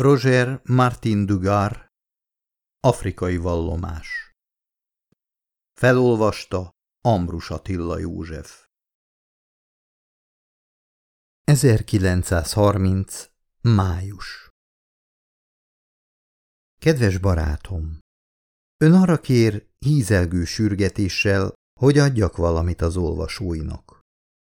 Roger Martin Dugar Afrikai vallomás Felolvasta Ambrus Attila József 1930. Május Kedves barátom! Ön arra kér hízelgő sürgetéssel, hogy adjak valamit az olvasóinak.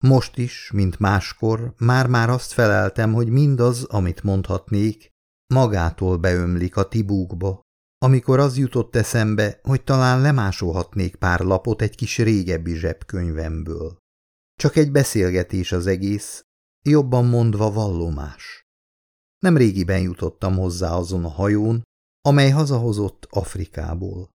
Most is, mint máskor, már-már azt feleltem, hogy mindaz, amit mondhatnék, magától beömlik a tibúkba, amikor az jutott eszembe, hogy talán lemásolhatnék pár lapot egy kis régebbi zsebkönyvemből. Csak egy beszélgetés az egész, jobban mondva vallomás. Nem régiben jutottam hozzá azon a hajón, amely hazahozott Afrikából.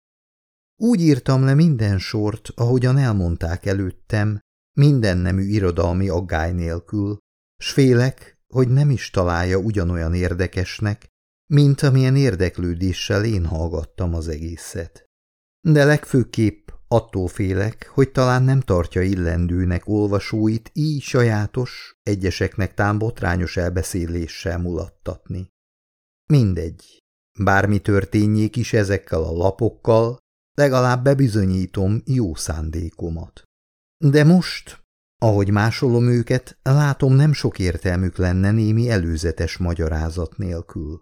Úgy írtam le minden sort, ahogyan elmondták előttem, minden nemű irodalmi aggály nélkül, s félek, hogy nem is találja ugyanolyan érdekesnek, mint amilyen érdeklődéssel én hallgattam az egészet. De legfőképp attól félek, hogy talán nem tartja illendőnek olvasóit így sajátos, egyeseknek tám botrányos elbeszéléssel mulattatni. Mindegy, bármi történjék is ezekkel a lapokkal, legalább bebizonyítom jó szándékomat. De most, ahogy másolom őket, látom nem sok értelmük lenne némi előzetes magyarázat nélkül.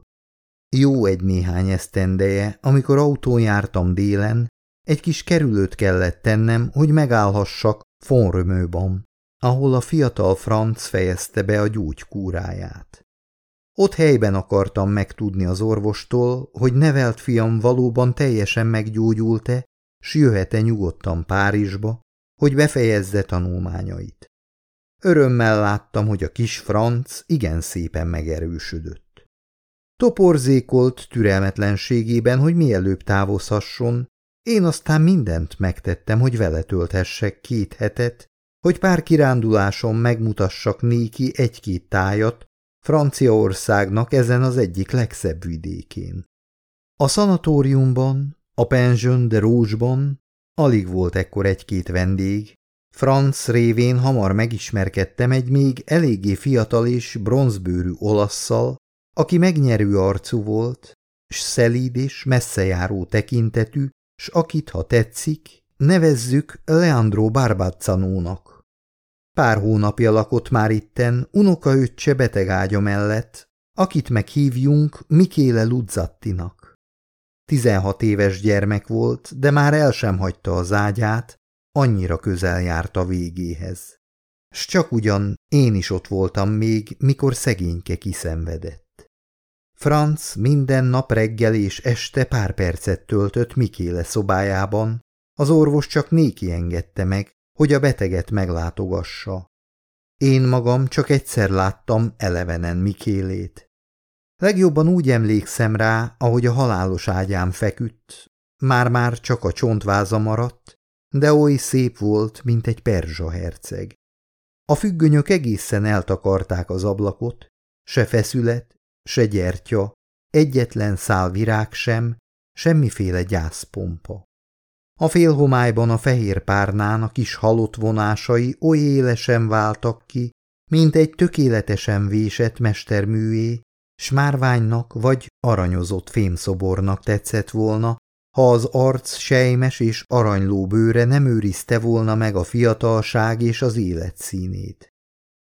Jó egy néhány esztendeje, amikor autón jártam délen, egy kis kerülőt kellett tennem, hogy megállhassak Fonrömőban, ahol a fiatal Franz fejezte be a gyógykúráját. Ott helyben akartam megtudni az orvostól, hogy nevelt fiam valóban teljesen meggyógyult-e, s jöhet-e nyugodtan Párizsba, hogy befejezze tanulmányait. Örömmel láttam, hogy a kis Franc igen szépen megerősödött. Toporzékolt türelmetlenségében, hogy mielőbb távozhasson, én aztán mindent megtettem, hogy vele tölthessek két hetet, hogy pár kiránduláson megmutassak néki egy-két tájat Franciaországnak ezen az egyik legszebb vidékén. A szanatóriumban, a Pension de Rouge-ban Alig volt ekkor egy-két vendég. Franz révén hamar megismerkedtem egy még eléggé fiatal és bronzbőrű olasszal, aki megnyerő arcú volt, s szelíd és messzejáró tekintetű, s akit, ha tetszik, nevezzük Leandro Barbazzanónak. Pár hónapja lakott már itten unokaöccse betegágya mellett, akit meghívjunk Mikéle Luzzattinak. Tizenhat éves gyermek volt, de már el sem hagyta az ágyát, annyira közel járt a végéhez. S csak ugyan én is ott voltam még, mikor szegényke kiszenvedett. Franz minden nap reggel és este pár percet töltött Mikéle szobájában, az orvos csak néki engedte meg, hogy a beteget meglátogassa. Én magam csak egyszer láttam elevenen Mikélét. Legjobban úgy emlékszem rá, ahogy a halálos ágyám feküdt. Már-már csak a csontváza maradt, de oly szép volt, mint egy perzsa herceg. A függönyök egészen eltakarták az ablakot, se feszület, se gyertya, egyetlen szál virág sem, semmiféle gyászpompa. A félhomályban a fehér párnán a kis halott vonásai oly élesen váltak ki, mint egy tökéletesen vésett mesterműé, smárványnak vagy aranyozott fémszobornak tetszett volna, ha az arc sejmes és aranyló bőre nem őrizte volna meg a fiatalság és az élet színét.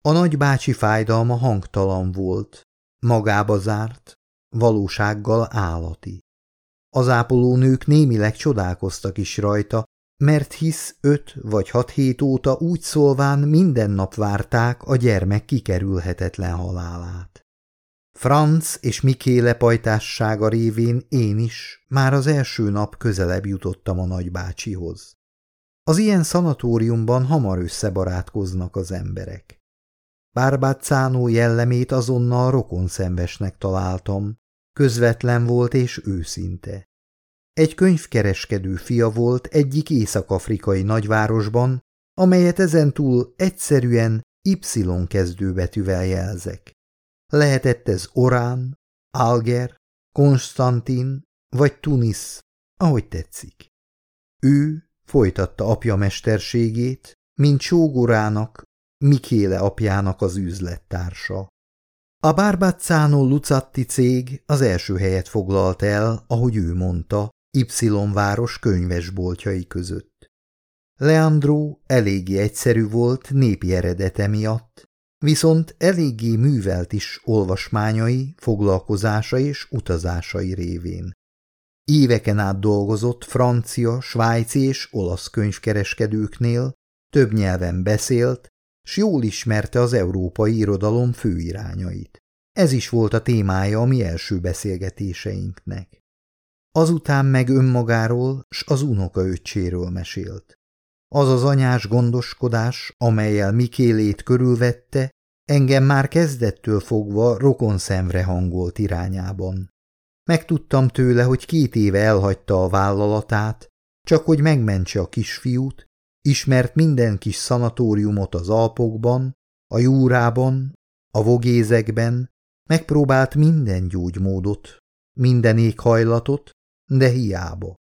A nagybácsi fájdalma hangtalan volt, magába zárt, valósággal állati. Az ápolónők némileg csodálkoztak is rajta, mert hisz öt vagy hat hét óta úgy szólván minden nap várták a gyermek kikerülhetetlen halálát. Franz és Mikéle pajtássága révén én is már az első nap közelebb jutottam a nagybácsihoz. Az ilyen szanatóriumban hamar összebarátkoznak az emberek. Bárbácánó jellemét azonnal rokonszenvesnek találtam, közvetlen volt és őszinte. Egy könyvkereskedő fia volt egyik észak-afrikai nagyvárosban, amelyet ezentúl egyszerűen Y kezdőbetűvel jelzek. Lehetett ez Orán, Alger, Konstantin vagy Tunis, ahogy tetszik. Ő folytatta apja mesterségét, mint sógorának, Mikéle apjának az üzlettársa. A Barbazzano Lucatti cég az első helyet foglalt el, ahogy ő mondta, Y város könyvesboltjai között. Leandro eléggé egyszerű volt népi eredete miatt, viszont eléggé művelt is olvasmányai, foglalkozása és utazásai révén. Éveken át dolgozott francia, svájci és olasz könyvkereskedőknél, több nyelven beszélt, s jól ismerte az európai irodalom főirányait. Ez is volt a témája a mi első beszélgetéseinknek. Azután meg önmagáról s az unokaöccséről mesélt. Az az anyás gondoskodás, amelyel Mikélét körülvette, engem már kezdettől fogva rokon szemre hangolt irányában. Megtudtam tőle, hogy két éve elhagyta a vállalatát, csak hogy megmentse a kisfiút, ismert minden kis szanatóriumot az Alpokban, a Júrában, a Vogézekben, megpróbált minden gyógymódot, minden éghajlatot, de hiába.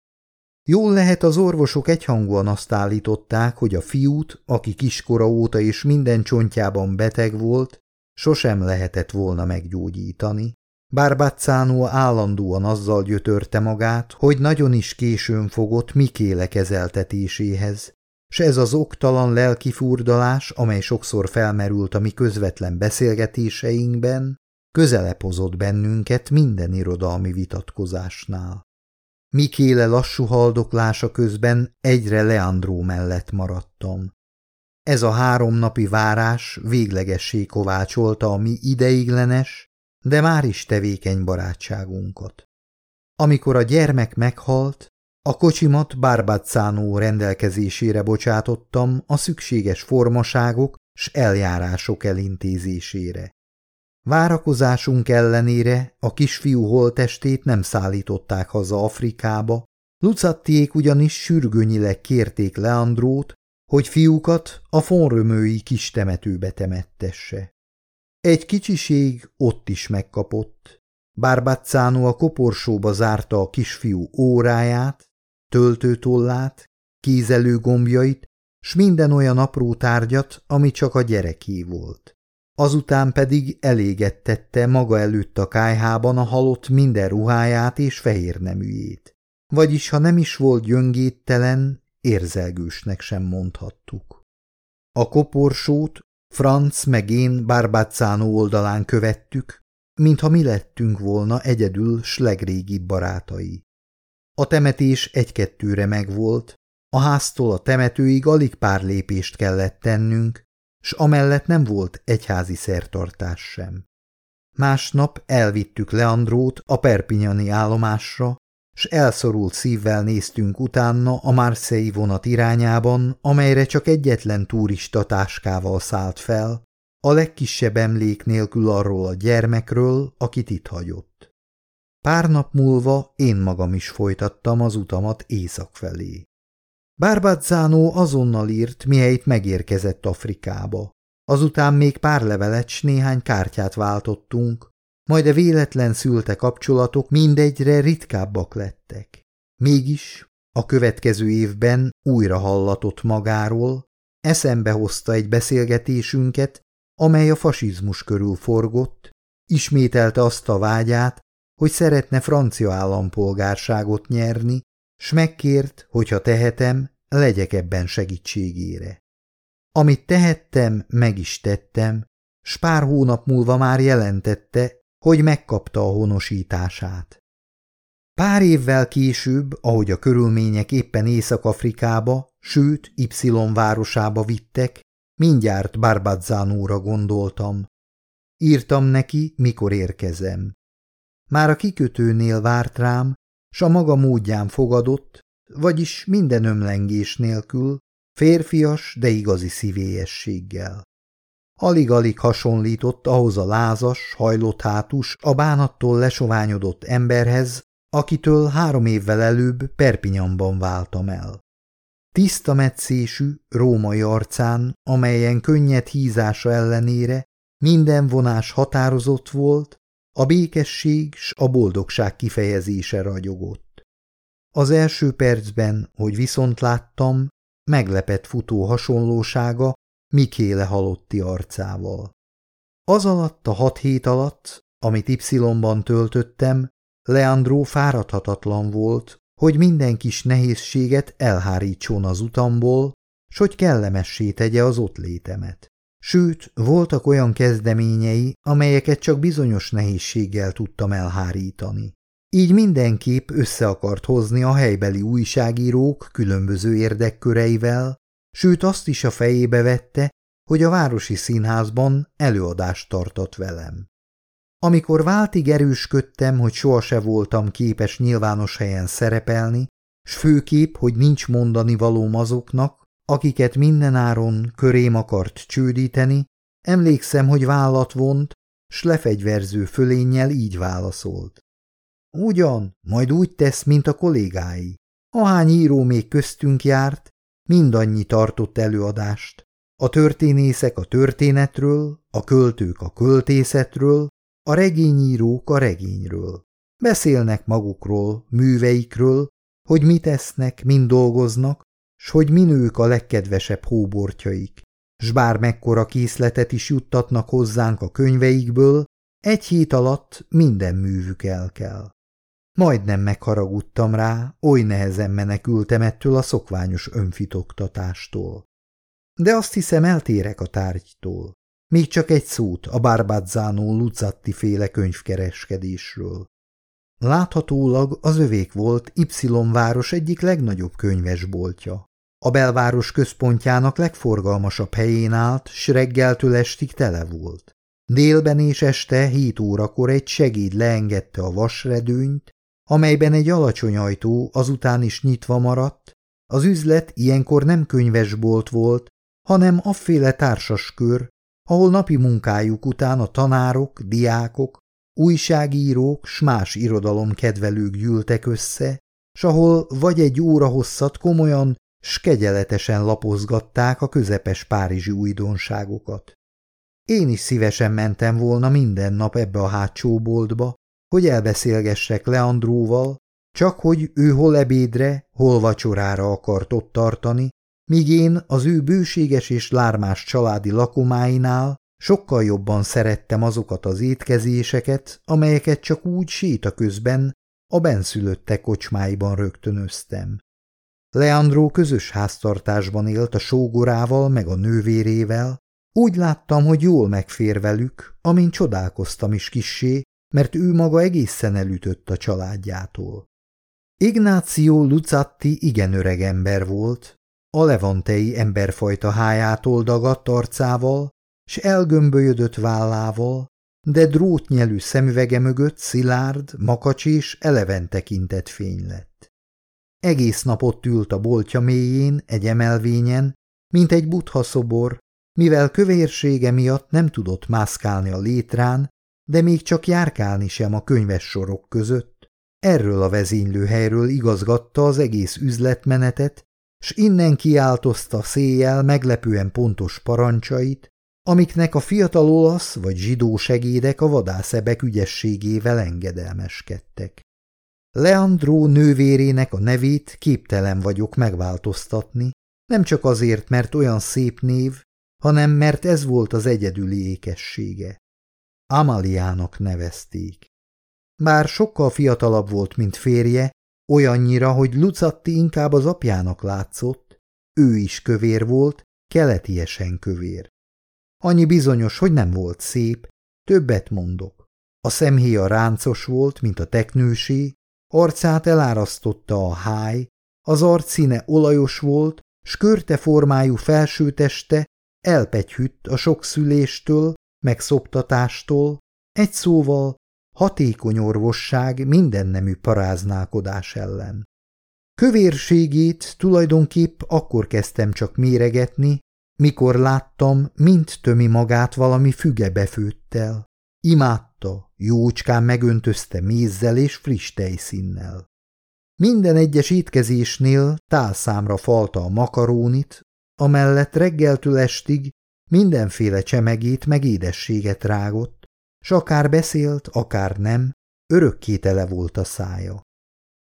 Jól lehet az orvosok egyhangúan azt állították, hogy a fiút, aki kiskora óta és minden csontjában beteg volt, sosem lehetett volna meggyógyítani. Bár Bazzano állandóan azzal gyötörte magát, hogy nagyon is későn fogott Mikéle kezeltetéséhez, s ez az oktalan lelki furdalás, amely sokszor felmerült a mi közvetlen beszélgetéseinkben, közelepozott bennünket minden irodalmi vitatkozásnál. Mikéle lassú haldoklása közben egyre Leandró mellett maradtam. Ez a háromnapi várás véglegessé kovácsolta a mi ideiglenes, de már is tevékeny barátságunkat. Amikor a gyermek meghalt, a kocsimat Barbazzánó rendelkezésére bocsátottam a szükséges formaságok s eljárások elintézésére. Várakozásunk ellenére a kisfiú holtestét nem szállították haza Afrikába, Lucattiék ugyanis sürgőnyileg kérték Leandrót, hogy fiúkat a fonrömői kis temetőbe temettesse. Egy kicsiség ott is megkapott. Bárbaccánó a koporsóba zárta a kisfiú óráját, töltőtollát, kézelőgombjait, s minden olyan apró tárgyat, ami csak a gyereké volt. Azután pedig elégettette maga előtt a kájhában a halott minden ruháját és fehér neműjét. Vagyis, ha nem is volt gyöngéttelen, érzelgősnek sem mondhattuk. A koporsót Franz meg én Barbácánó oldalán követtük, mintha mi lettünk volna egyedül s legrégibb barátai. A temetés egy-kettőre megvolt, a háztól a temetőig alig pár lépést kellett tennünk, s amellett nem volt egyházi szertartás sem. Másnap elvittük Leandrót a perpinyani állomásra, s elszorult szívvel néztünk utána a Marseille vonat irányában, amelyre csak egyetlen turista táskával szállt fel, a legkisebb emlék nélkül arról a gyermekről, akit itt hagyott. Pár nap múlva én magam is folytattam az utamat észak felé. Barbazzano azonnal írt, mihelyt megérkezett Afrikába. Azután még pár levelet s néhány kártyát váltottunk, majd a véletlen szülte kapcsolatok mindegyre ritkábbak lettek. Mégis a következő évben újra hallatott magáról, eszembe hozta egy beszélgetésünket, amely a fasizmus körül forgott, ismételte azt a vágyát, hogy szeretne francia állampolgárságot nyerni, s megkért, hogyha tehetem, legyek ebben segítségére. Amit tehettem, meg is tettem, s pár hónap múlva már jelentette, hogy megkapta a honosítását. Pár évvel később, ahogy a körülmények éppen Észak-Afrikába, sőt, Y városába vittek, mindjárt Barbazzánóra gondoltam. Írtam neki, mikor érkezem. Már a kikötőnél várt rám, s a maga módján fogadott, vagyis minden ömlengés nélkül, férfias, de igazi szívélyességgel. Alig-alig hasonlított ahhoz a lázas, hajlott hátus, a bánattól lesoványodott emberhez, akitől három évvel előbb Perpinyamban váltam el. Tiszta metszésű, római arcán, amelyen könnyed hízása ellenére minden vonás határozott volt, a békesség s a boldogság kifejezése ragyogott. Az első percben, hogy viszont láttam, meglepett futó hasonlósága Mikéle halotti arcával. Az alatt a hat hét alatt, amit Y-ban töltöttem, Leandro fáradhatatlan volt, hogy minden kis nehézséget elhárítson az utamból, s hogy kellemessé tegye az ott létemet. Sőt, voltak olyan kezdeményei, amelyeket csak bizonyos nehézséggel tudtam elhárítani. Így mindenképp össze akart hozni a helybeli újságírók különböző érdekköreivel, sőt azt is a fejébe vette, hogy a városi színházban előadást tartott velem. Amikor váltig erősködtem, hogy sohase voltam képes nyilvános helyen szerepelni, s főképp, hogy nincs mondani valóm azoknak, akiket mindenáron körém akart csődíteni, emlékszem, hogy vállat vont, s lefegyverző fölénnyel így válaszolt. Ugyan, majd úgy tesz, mint a kollégái. Ahány író még köztünk járt, mindannyi tartott előadást. A történészek a történetről, a költők a költészetről, a regényírók a regényről. Beszélnek magukról, műveikről, hogy mit esznek, mind dolgoznak, s hogy minők a legkedvesebb hóbortjaik, s bár mekkora készletet is juttatnak hozzánk a könyveikből, egy hét alatt minden művük el kell. Majdnem megharagudtam rá, oly nehezen menekültem ettől a szokványos önfitoktatástól. De azt hiszem eltérek a tárgytól. Még csak egy szót a Barbazzano Luzzatti féle könyvkereskedésről. Láthatólag az övék volt Y város egyik legnagyobb könyvesboltja. A belváros központjának legforgalmasabb helyén állt, s reggeltől estig tele volt. Délben és este hét órakor egy segéd leengedte a vasredőnyt, amelyben egy alacsony ajtó azután is nyitva maradt, az üzlet ilyenkor nem könyvesbolt volt, hanem afféle társaskör, ahol napi munkájuk után a tanárok, diákok, újságírók s más irodalomkedvelők gyűltek össze, s ahol vagy egy óra hosszat komolyan s kegyeletesen lapozgatták a közepes párizsi újdonságokat. Én is szívesen mentem volna minden nap ebbe a hátsó boltba, hogy elbeszélgessek Leandróval, csak hogy ő hol ebédre, hol vacsorára akart ott tartani, míg én az ő bőséges és lármás családi lakomáinál sokkal jobban szerettem azokat az étkezéseket, amelyeket csak úgy séta közben a benszülöttek kocsmáiban rögtönöztem. Leandro közös háztartásban élt a sógorával meg a nővérével, úgy láttam, hogy jól megfér velük, amin csodálkoztam is kissé, mert ő maga egészen elütött a családjától. Ignácio Lucatti igen öreg ember volt, a levantei emberfajta hájától dagadt arcával, s elgömbölyödött vállával, de drótnyelű szemüvege mögött szilárd, makacs és eleven tekintett fény lett. Egész napot ült a boltja mélyén, egy emelvényen, mint egy butha szobor, mivel kövérsége miatt nem tudott mászkálni a létrán, de még csak járkálni sem a könyves sorok között. Erről a vezénylőhelyről igazgatta az egész üzletmenetet, s innen kiáltozta széjjel meglepően pontos parancsait, amiknek a fiatal olasz vagy zsidó segédek a vadászebek ügyességével engedelmeskedtek. Leandró nővérének a nevét képtelen vagyok megváltoztatni, nem csak azért, mert olyan szép név, hanem mert ez volt az egyedüli ékessége. Amaliának nevezték. Bár sokkal fiatalabb volt, mint férje, olyannyira, hogy Lucatti inkább az apjának látszott, ő is kövér volt, keletiesen kövér. Annyi bizonyos, hogy nem volt szép, többet mondok. A szemhéja ráncos volt, mint a teknősé, arcát elárasztotta a háj, az arcszíne olajos volt, s körte formájú felsőteste elpegyhütt a sok szüléstől, megszoptatástól, egy szóval hatékony orvosság mindennemű paráználkodás ellen. Kövérségét tulajdonképp akkor kezdtem csak méregetni, mikor láttam, mint tömi magát valami fügebefőttel. Imádta, jócskán megöntözte mézzel és friss tejszínnel. Minden egyes étkezésnél tálszámra falta a makarónit, amellett reggeltől estig mindenféle csemegét meg édességet rágott, s akár beszélt, akár nem, örökké tele volt a szája.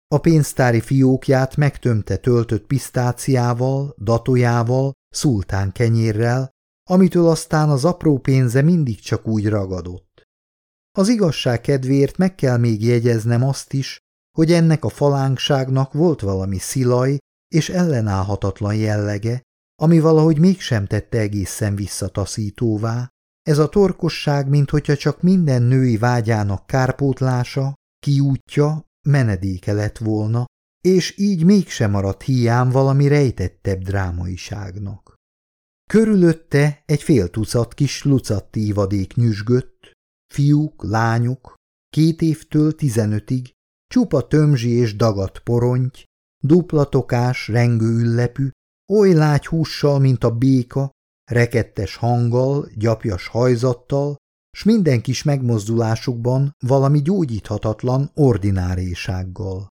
A pénztári fiókját megtömte töltött pisztáciával, datójával, szultán kenyérrel, amitől aztán az apró pénze mindig csak úgy ragadott. Az igazság kedvéért meg kell még jegyeznem azt is, hogy ennek a falánkságnak volt valami szilaj és ellenállhatatlan jellege, ami valahogy mégsem tette egészen visszataszítóvá, ez a torkosság, minthogyha csak minden női vágyának kárpótlása, kiútja, menedéke lett volna, és így mégsem maradt hiám valami rejtettebb drámaiságnak. Körülötte egy fél tucat kis lucatti ivadék nyüzsgött, fiúk, lányok, két évtől tizenötig, csupa tömzsi és dagat poronty, dupla tokás, rengő üllepű, oly lágy hússal, mint a béka, rekettes hanggal, gyapjas hajzattal, s minden kis megmozdulásukban valami gyógyíthatatlan ordinárésággal.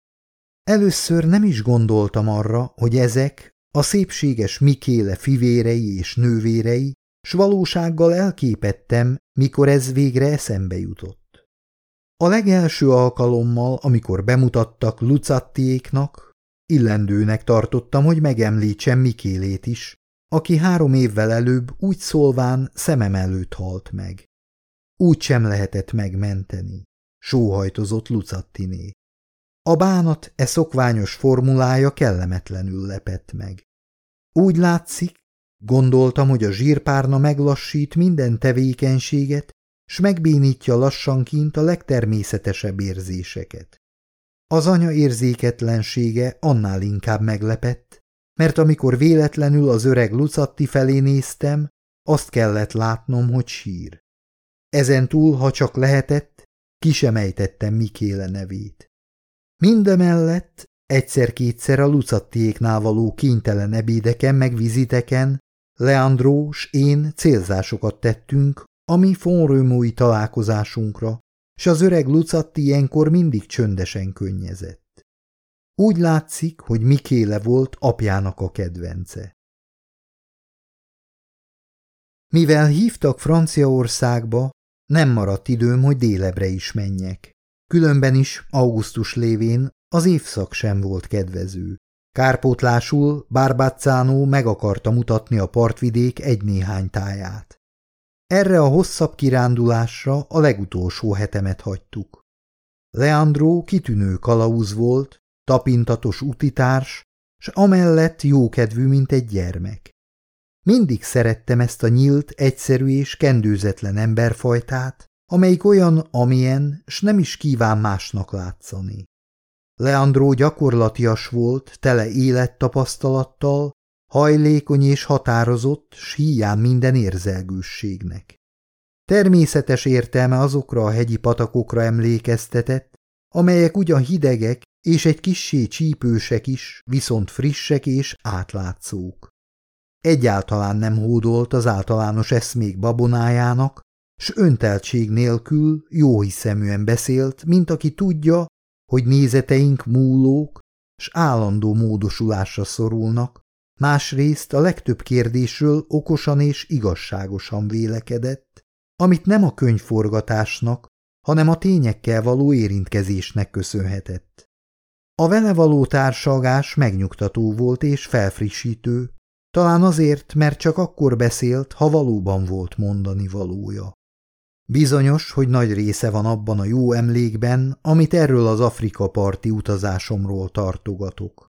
Először nem is gondoltam arra, hogy ezek a szépséges Mikéle fivérei és nővérei, s valósággal elképettem, mikor ez végre eszembe jutott. A legelső alkalommal, amikor bemutattak Lucattiéknak, illendőnek tartottam, hogy megemlítsem Mikélét is, aki három évvel előbb úgy szólván szemem előtt halt meg. Úgy sem lehetett megmenteni, sóhajtozott Lucattiné. A bánat e szokványos formulája kellemetlenül lepett meg. Úgy látszik, gondoltam, hogy a zsírpárna meglassít minden tevékenységet, s megbénítja lassankint a legtermészetesebb érzéseket. Az anya érzéketlensége annál inkább meglepett, mert amikor véletlenül az öreg Lucatti felé néztem, azt kellett látnom, hogy sír. Ezen túl, ha csak lehetett, kisemejtettem Mikéle nevét. Mindemellett egyszer-kétszer a Lucattiéknál való kénytelen ebédeken meg viziteken Leandró s én célzásokat tettünk a mi találkozásunkra, s az öreg Lucatti ilyenkor mindig csöndesen könnyezett. Úgy látszik, hogy Mikéle volt apjának a kedvence. Mivel hívtak Franciaországba, nem maradt időm, hogy délebre is menjek. Különben is, augusztus lévén, az évszak sem volt kedvező. Kárpótlásul Bárbáccánó meg akarta mutatni a partvidék egy-néhány táját. Erre a hosszabb kirándulásra a legutolsó hetemet hagytuk. Leandro kitűnő kalauz volt, tapintatos utitárs, s amellett jókedvű, mint egy gyermek. Mindig szerettem ezt a nyílt, egyszerű és kendőzetlen emberfajtát, amelyik olyan, amilyen, s nem is kíván másnak látszani. Leandró gyakorlatias volt, tele élettapasztalattal, hajlékony és határozott, s híján minden érzelgősségnek. Természetes értelme azokra a hegyi patakokra emlékeztetett, amelyek ugyan hidegek és egy kissé csípősek is, viszont frissek és átlátszók. Egyáltalán nem hódolt az általános eszmék babonájának, s önteltség nélkül jóhiszeműen beszélt, mint aki tudja, hogy nézeteink múlók, s állandó módosulásra szorulnak, másrészt a legtöbb kérdésről okosan és igazságosan vélekedett, amit nem a könyvforgatásnak, hanem a tényekkel való érintkezésnek köszönhetett. A vele való társalgás megnyugtató volt és felfrissítő, talán azért, mert csak akkor beszélt, ha valóban volt mondani valója. Bizonyos, hogy nagy része van abban a jó emlékben, amit erről az Afrika parti utazásomról tartogatok.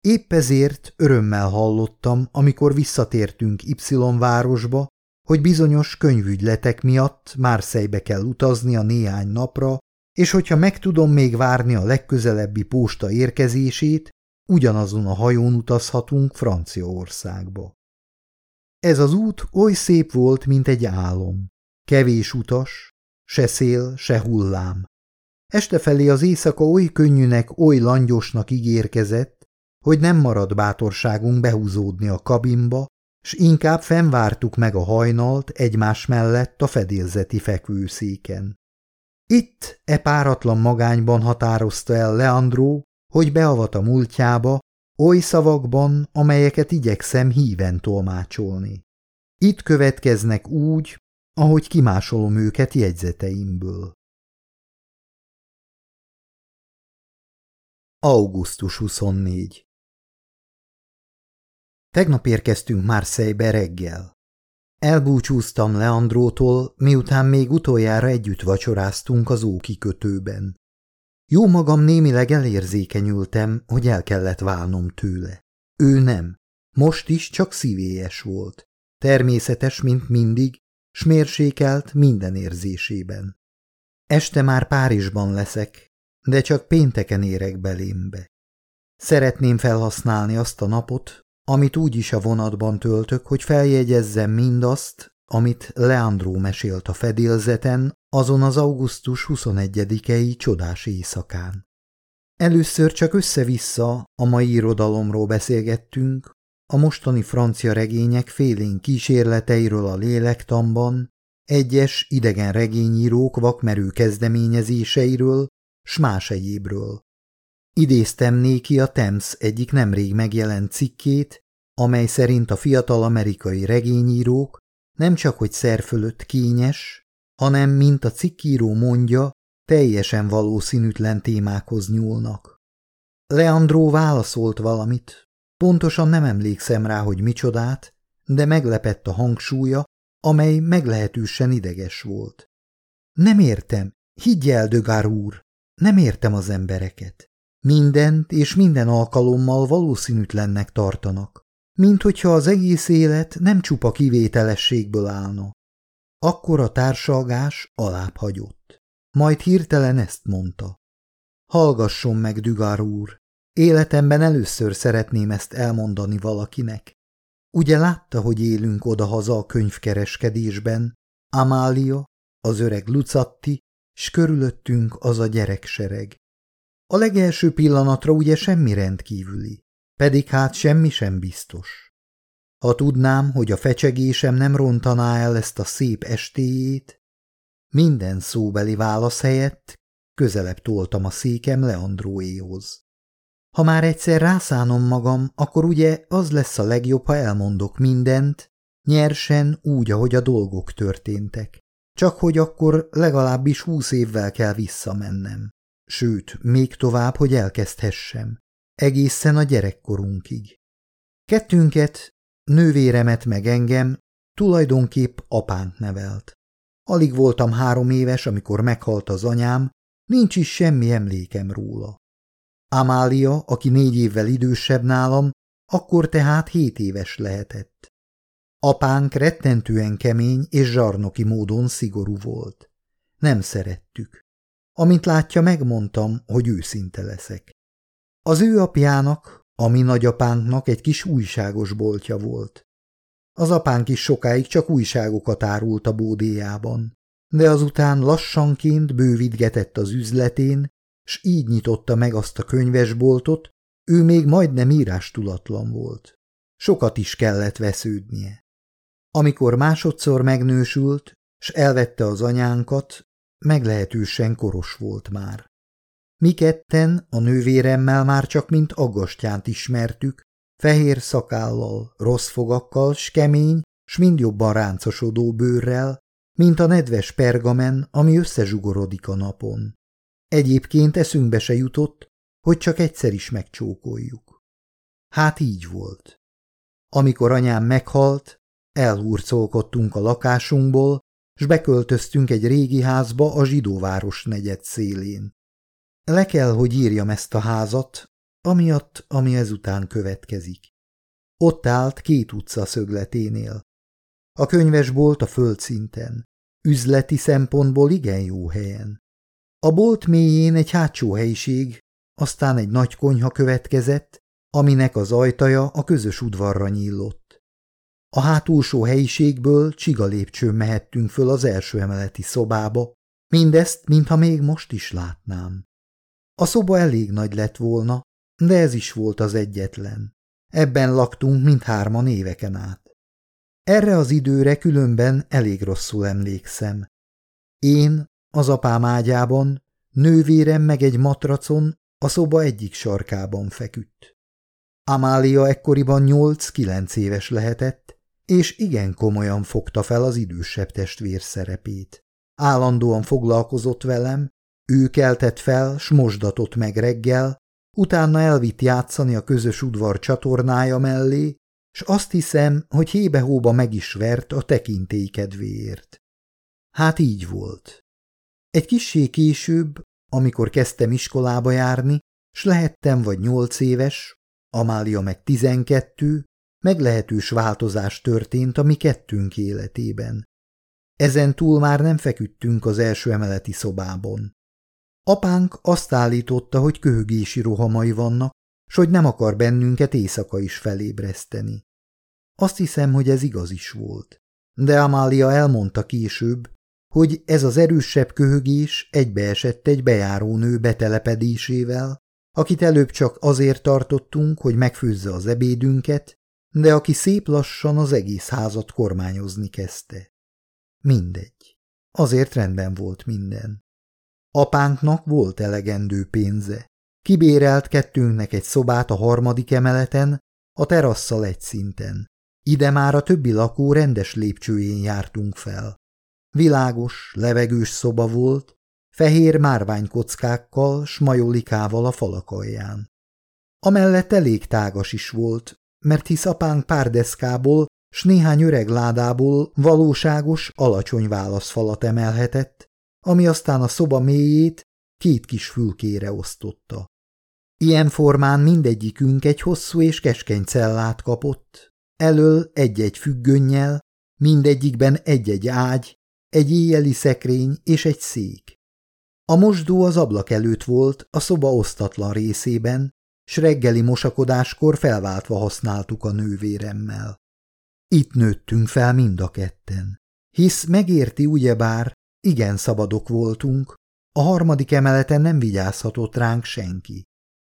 Épp ezért örömmel hallottam, amikor visszatértünk Y városba, hogy bizonyos könyvügyletek miatt Márszejbe kell utazni a néhány napra, és hogyha meg tudom még várni a legközelebbi posta érkezését, ugyanazon a hajón utazhatunk Franciaországba. Ez az út oly szép volt, mint egy álom. Kevés utas, se szél, se hullám. Este felé az éjszaka oly könnyűnek, oly langyosnak ígérkezett, hogy nem marad bátorságunk behúzódni a kabinba, s inkább fennvártuk meg a hajnalt egymás mellett a fedélzeti fekvőszéken. Itt, e páratlan magányban határozta el Leandró, hogy beavat a múltjába, oly szavakban, amelyeket igyekszem híven tolmácsolni. Itt következnek úgy, ahogy kimásolom őket jegyzeteimből. Augusztus 24 Tegnap érkeztünk Marseille-be reggel. Elbúcsúztam Leandrótól, miután még utoljára együtt vacsoráztunk az ókikötőben. Jó magam némileg elérzékenyültem, hogy el kellett válnom tőle. Ő nem. Most is csak szívélyes volt. Természetes, mint mindig, s mérsékelt minden érzésében. Este már Párizsban leszek, de csak pénteken érek belémbe. Szeretném felhasználni azt a napot, amit úgy is a vonatban töltök, hogy feljegyezzem mindazt, amit Leandró mesélt a fedélzeten azon az augusztus 21-i csodás éjszakán. Először csak össze-vissza a mai irodalomról beszélgettünk, a mostani francia regények félén kísérleteiről a lélektamban, egyes idegen regényírók vakmerő kezdeményezéseiről, s más egyébről. Idéztem néki a Thames egyik nemrég megjelent cikkét, amely szerint a fiatal amerikai regényírók nem csak hogy szer fölött kényes, hanem, mint a cikkíró mondja, teljesen valószínűtlen témákhoz nyúlnak. Leandró válaszolt valamit, pontosan nem emlékszem rá, hogy micsodát, de meglepett a hangsúlya, amely meglehetősen ideges volt. Nem értem, higgy el, Dögár úr, nem értem az embereket. Mindent és minden alkalommal valószínűtlennek tartanak, mint hogyha az egész élet nem csupa kivételességből állna. Akkor a társalgás alább hagyott. Majd hirtelen ezt mondta. Hallgasson meg, Dügár úr, életemben először szeretném ezt elmondani valakinek. Ugye látta, hogy élünk odahaza a könyvkereskedésben, Amália, az öreg Lucatti, s körülöttünk az a gyereksereg. A legelső pillanatra ugye semmi rendkívüli, pedig hát semmi sem biztos. Ha tudnám, hogy a fecsegésem nem rontaná el ezt a szép estéjét, minden szóbeli válasz helyett közelebb toltam a székem Leandróéhoz. Ha már egyszer rászánom magam, akkor ugye az lesz a legjobb, ha elmondok mindent, nyersen úgy, ahogy a dolgok történtek. Csak hogy akkor legalábbis húsz évvel kell visszamennem. Sőt, még tovább, hogy elkezdhessem. Egészen a gyerekkorunkig. Kettünket, nővéremet meg engem tulajdonképp apánk nevelt. Alig voltam három éves, amikor meghalt az anyám, nincs is semmi emlékem róla. Amália, aki négy évvel idősebb nálam, akkor tehát hét éves lehetett. Apánk rettentően kemény és zsarnoki módon szigorú volt. Nem szerettük. Amint látja, megmondtam, hogy őszinte leszek. Az ő apjának, a mi nagyapánknak egy kis újságos boltja volt. Az apánk is sokáig csak újságokat árult a bódéjában, de azután lassanként bővítgetett az üzletén, s így nyitotta meg azt a könyvesboltot, ő még majdnem írástulatlan volt. Sokat is kellett vesződnie. Amikor másodszor megnősült, s elvette az anyánkat, meglehetősen koros volt már. Mi ketten a nővéremmel már csak mint aggastyánt ismertük, fehér szakállal, rossz fogakkal, s kemény, s mind jobban ráncosodó bőrrel, mint a nedves pergamen, ami összezsugorodik a napon. Egyébként eszünkbe se jutott, hogy csak egyszer is megcsókoljuk. Hát így volt. Amikor anyám meghalt, elhurcolkodtunk a lakásunkból, s beköltöztünk egy régi házba a zsidóváros negyed szélén. Le kell, hogy írjam ezt a házat, amiatt, ami ezután következik. Ott állt két utca szögleténél. A könyvesbolt a földszinten, üzleti szempontból igen jó helyen. A bolt mélyén egy hátsó helyiség, aztán egy nagy konyha következett, aminek az ajtaja a közös udvarra nyílott. A hátulsó helyiségből csiga lépcsőn mehettünk föl az első emeleti szobába, mindezt, mintha még most is látnám. A szoba elég nagy lett volna, de ez is volt az egyetlen. Ebben laktunk mindhárman éveken át. Erre az időre különben elég rosszul emlékszem. Én az apám ágyában, nővérem meg egy matracon a szoba egyik sarkában feküdt. Amália ekkoriban nyolc-kilenc éves lehetett, és igen komolyan fogta fel az idősebb testvér szerepét. Állandóan foglalkozott velem, ő keltett fel, s mosdatott meg reggel, utána elvitt játszani a közös udvar csatornája mellé, s azt hiszem, hogy hébe-hóba meg is vert a tekintély kedvéért. Hát így volt. Egy kissé később, amikor kezdtem iskolába járni, s lehettem vagy nyolc éves, Amália meg tizenkettő, meglehetős változás történt a mi kettőnk életében. Ezen túl már nem feküdtünk az első emeleti szobában. Apánk azt állította, hogy köhögési rohamai vannak, s hogy nem akar bennünket éjszaka is felébreszteni. Azt hiszem, hogy ez igaz is volt. De Amália elmondta később, hogy ez az erősebb köhögés egybeesett egy bejárónő betelepedésével, akit előbb csak azért tartottunk, hogy megfőzze az ebédünket, de aki szép lassan az egész házat kormányozni kezdte. Mindegy. Azért rendben volt minden. Apánknak volt elegendő pénze. Kibérelt kettőnknek egy szobát a harmadik emeleten, a terasszal egy szinten. Ide már a többi lakó rendes lépcsőjén jártunk fel. Világos, levegős szoba volt, fehér márványkockákkal, s majolikával a falak alján. Amellett elég tágas is volt, mert hisz apánk pár deszkából s néhány öreg ládából valóságos, alacsony válaszfalat emelhetett, ami aztán a szoba mélyét két kis fülkére osztotta. Ilyen formán mindegyikünk egy hosszú és keskeny cellát kapott, elől egy-egy függönnyel, mindegyikben egy-egy ágy, egy éjjeli szekrény és egy szék. A mosdó az ablak előtt volt, a szoba osztatlan részében, s reggeli mosakodáskor felváltva használtuk a nővéremmel. Itt nőttünk fel mind a ketten. Hisz megérti ugyebár, igen szabadok voltunk, a harmadik emeleten nem vigyázhatott ránk senki.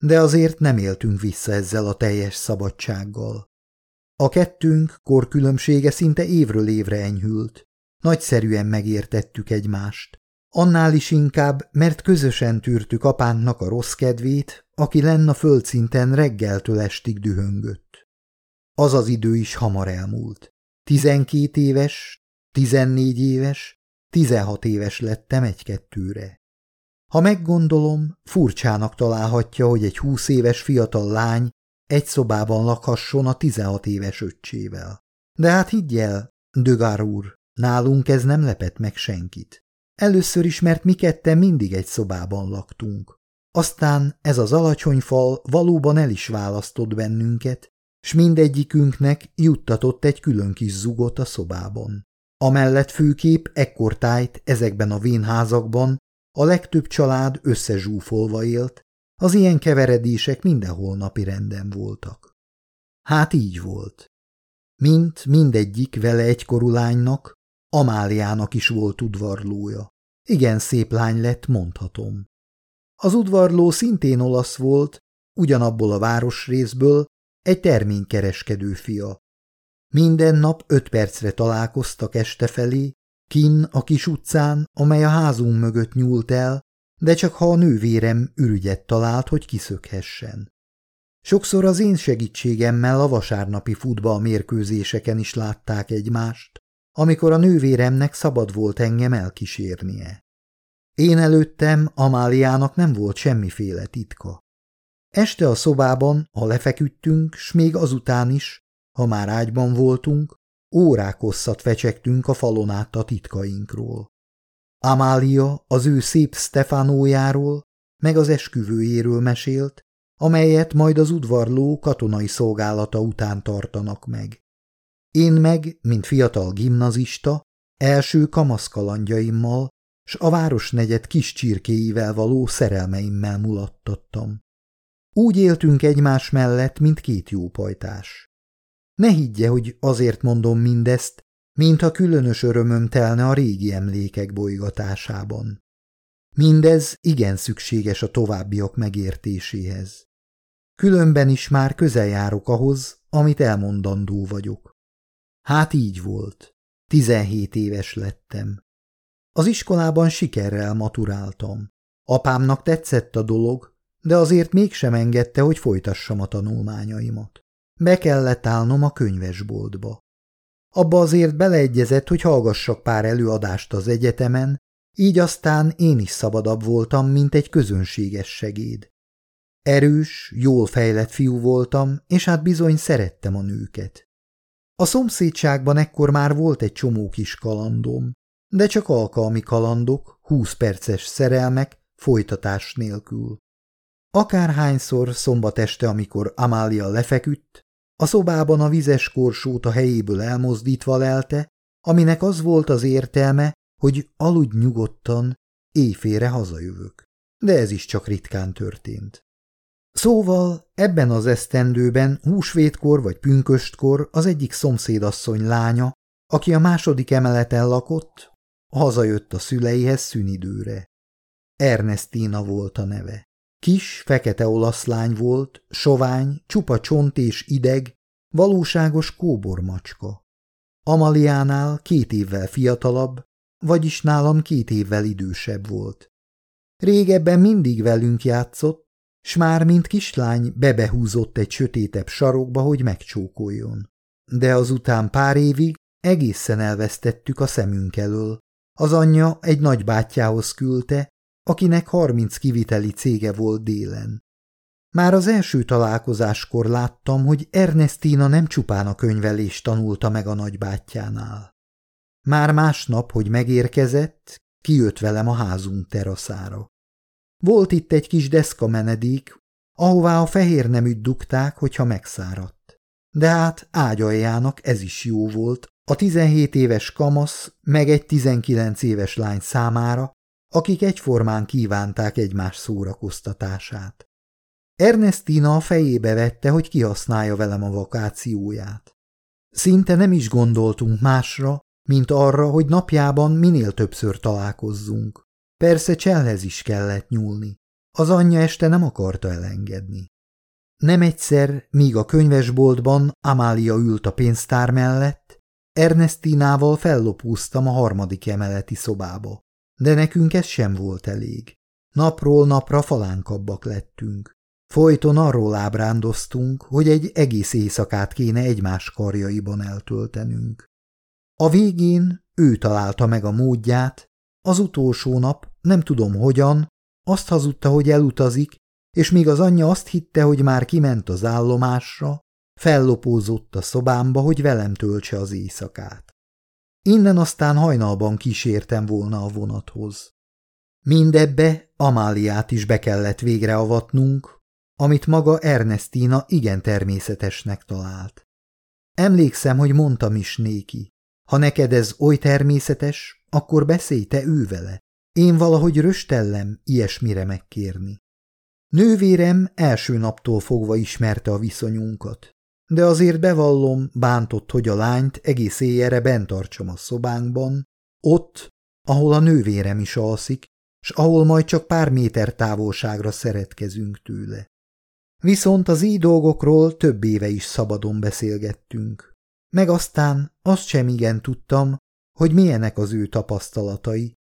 De azért nem éltünk vissza ezzel a teljes szabadsággal. A kettőnk korkülönbsége szinte évről évre enyhült. Nagyszerűen megértettük egymást. Annál is inkább, mert közösen tűrtük apánknak a rossz kedvét, aki lenn a földszinten reggeltől estig dühöngött. Az az idő is hamar elmúlt. Tizenkét éves, tizennégy éves, tizenhat éves lettem egy-kettőre. Ha meggondolom, furcsának találhatja, hogy egy húsz éves fiatal lány egy szobában lakhasson a tizenhat éves öccsével. De hát higgy el, Dögár úr, nálunk ez nem lepett meg senkit. Először is, mert mi ketten mindig egy szobában laktunk. Aztán ez az alacsony fal valóban el is választott bennünket, s mindegyikünknek juttatott egy külön kis zugot a szobában. Amellett főkép ekkortájt ezekben a vénházakban a legtöbb család összezsúfolva élt, az ilyen keveredések mindenhol napi renden voltak. Hát így volt. Mint mindegyik vele egykorú lánynak, Amáliának is volt udvarlója. Igen szép lány lett, mondhatom. Az udvarló szintén olasz volt, ugyanabból a városrészből, egy terménykereskedő fia. Minden nap öt percre találkoztak este felé, kin a kis utcán, amely a házunk mögött nyúlt el, de csak ha a nővérem ürügyet talált, hogy kiszökhessen. Sokszor az én segítségemmel a vasárnapi futball mérkőzéseken is látták egymást, amikor a nővéremnek szabad volt engem elkísérnie. Én előttem Amáliának nem volt semmiféle titka. Este a szobában, ha lefeküdtünk, s még azután is, ha már ágyban voltunk, órák hosszat fecsegtünk a falon át a titkainkról. Amália az ő szép Stefánójáról, meg az esküvőjéről mesélt, amelyet majd az udvarló katonai szolgálata után tartanak meg. Én meg, mint fiatal gimnazista, első kamaszkalandjaimmal s a városnegyed kis csirkéivel való szerelmeimmel mulattattam. Úgy éltünk egymás mellett, mint két jó pajtás. Ne higgye, hogy azért mondom mindezt, mintha különös örömöm telne a régi emlékek bolygatásában. Mindez igen szükséges a továbbiak megértéséhez. Különben is már közel járok ahhoz, amit elmondandó vagyok. Hát így volt. Tizenhét éves lettem. Az iskolában sikerrel maturáltam. Apámnak tetszett a dolog, de azért mégsem engedte, hogy folytassam a tanulmányaimat. Be kellett állnom a könyvesboltba. Abba azért beleegyezett, hogy hallgassak pár előadást az egyetemen, így aztán én is szabadabb voltam, mint egy közönséges segéd. Erős, jól fejlett fiú voltam, és hát bizony szerettem a nőket. A szomszédságban ekkor már volt egy csomó kis kalandom, de csak alkalmi kalandok, húsz perces szerelmek, folytatás nélkül. Akárhányszor szombat este, amikor Amália lefeküdt, a szobában a vizes korsót a helyéből elmozdítva lelte, aminek az volt az értelme, hogy aludj nyugodtan, éjfére hazajövök. De ez is csak ritkán történt. Szóval ebben az esztendőben húsvétkor vagy pünköstkor az egyik szomszédasszony lánya, aki a második emeleten lakott, hazajött a szüleihez szünidőre. Ernestina volt a neve. Kis, fekete olaszlány volt, sovány, csupa csont és ideg, valóságos kóbormacska. Amaliánál két évvel fiatalabb, vagyis nálam két évvel idősebb volt. Régebben mindig velünk játszott, s már mint kislány bebehúzott egy sötétebb sarokba, hogy megcsókoljon. De azután pár évig egészen elvesztettük a szemünk elől. Az anyja egy nagybátyjához küldte, akinek harminc kiviteli cége volt délen. Már az első találkozáskor láttam, hogy Ernestina nem csupán a könyvelést tanulta meg a nagybátyjánál. Már másnap, hogy megérkezett, kijött velem a házunk teraszára. Volt itt egy kis deszka menedék, ahová a fehér neműt dugták, hogyha megszáradt. De hát ágyaljának ez is jó volt, a 17 éves kamasz meg egy 19 éves lány számára, akik egyformán kívánták egymás szórakoztatását. Ernestina a fejébe vette, hogy kihasználja velem a vakációját. Szinte nem is gondoltunk másra, mint arra, hogy napjában minél többször találkozzunk. Persze Csellhez is kellett nyúlni. Az anyja este nem akarta elengedni. Nem egyszer, míg a könyvesboltban Amália ült a pénztár mellett, Ernestinával fellopúztam a harmadik emeleti szobába. De nekünk ez sem volt elég. Napról napra falánkabbak lettünk. Folyton arról ábrándoztunk, hogy egy egész éjszakát kéne egymás karjaiban eltöltenünk. A végén ő találta meg a módját, az utolsó nap, nem tudom hogyan, azt hazudta, hogy elutazik, és míg az anyja azt hitte, hogy már kiment az állomásra, fellopózott a szobámba, hogy velem töltse az éjszakát. Innen aztán hajnalban kísértem volna a vonathoz. Mindebbe Amáliát is be kellett végre avatnunk, amit maga Ernestina igen természetesnek talált. Emlékszem, hogy mondtam is néki, ha neked ez oly természetes, akkor beszélj te ő vele. Én valahogy röstellem ilyesmire megkérni. Nővérem első naptól fogva ismerte a viszonyunkat, de azért bevallom, bántott, hogy a lányt egész éjjel bent tartsam a szobánkban, ott, ahol a nővérem is alszik, s ahol majd csak pár méter távolságra szeretkezünk tőle. Viszont az így dolgokról több éve is szabadon beszélgettünk. Meg aztán azt sem igen tudtam, hogy milyenek az ő tapasztalatai.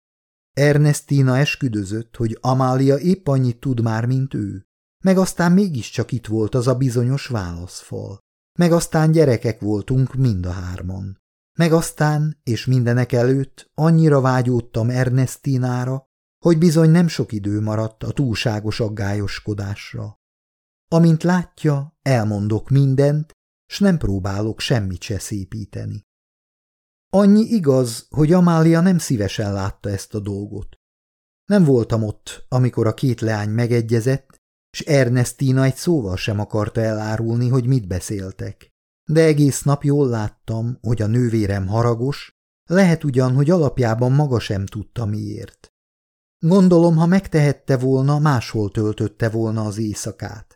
Ernestina esküdözött, hogy Amália épp annyit tud már, mint ő. Meg aztán mégiscsak itt volt az a bizonyos válaszfal. Meg aztán gyerekek voltunk mind a hárman. Meg aztán, és mindenek előtt annyira vágyódtam Ernestinára, hogy bizony nem sok idő maradt a túlságos aggályoskodásra. Amint látja, elmondok mindent, s nem próbálok semmit se szépíteni. Annyi igaz, hogy Amália nem szívesen látta ezt a dolgot. Nem voltam ott, amikor a két leány megegyezett, s Ernestina egy szóval sem akarta elárulni, hogy mit beszéltek. De egész nap jól láttam, hogy a nővérem haragos, lehet ugyan, hogy alapjában maga sem tudta miért. Gondolom, ha megtehette volna, máshol töltötte volna az éjszakát.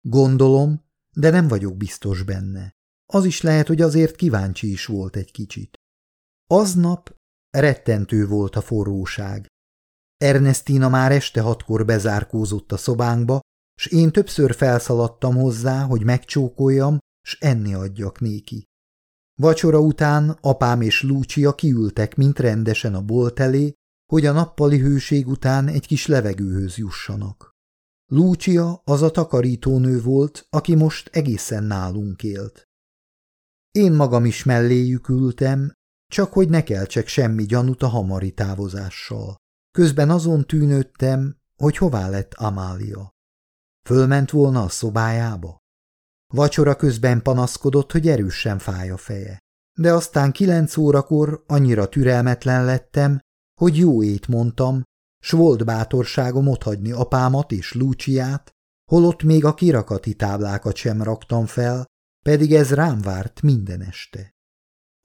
Gondolom, de nem vagyok biztos benne. Az is lehet, hogy azért kíváncsi is volt egy kicsit. Aznap rettentő volt a forróság. Ernestina már este hatkor bezárkózott a szobánkba, s én többször felszaladtam hozzá, hogy megcsókoljam, s enni adjak néki. Vacsora után apám és Lúcia kiültek, mint rendesen a bolt elé, hogy a nappali hőség után egy kis levegőhöz jussanak. Lúcia az a takarítónő volt, aki most egészen nálunk élt. Én magam is melléjük ültem, csak hogy ne keltsek semmi gyanút a hamari távozással. Közben azon tűnődtem, hogy hová lett Amália. Fölment volna a szobájába? Vacsora közben panaszkodott, hogy erősen fáj a feje. De aztán kilenc órakor annyira türelmetlen lettem, hogy jó ét mondtam, s volt bátorságom otthagyni apámat és Lúcsiát, holott még a kirakati táblákat sem raktam fel, pedig ez rám várt minden este.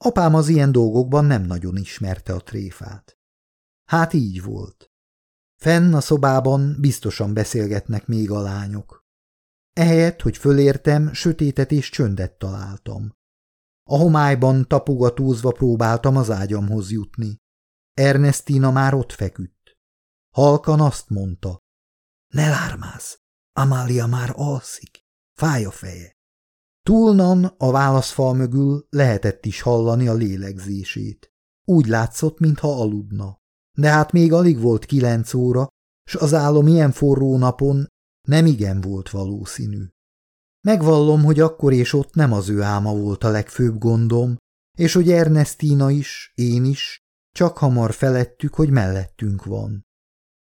Apám az ilyen dolgokban nem nagyon ismerte a tréfát. Hát így volt. Fenn a szobában biztosan beszélgetnek még a lányok. Ehelyett, hogy fölértem, sötétet és csöndet találtam. A homályban tapogatózva próbáltam az ágyamhoz jutni. Ernestina már ott feküdt. Halkan azt mondta. Ne lármáz, Amália már alszik, fáj a feje. Túlnan a válaszfal mögül lehetett is hallani a lélegzését. Úgy látszott, mintha aludna. De hát még alig volt kilenc óra, s az álom ilyen forró napon nem igen volt valószínű. Megvallom, hogy akkor és ott nem az ő álma volt a legfőbb gondom, és hogy Ernestina is, én is, csak hamar felettük, hogy mellettünk van.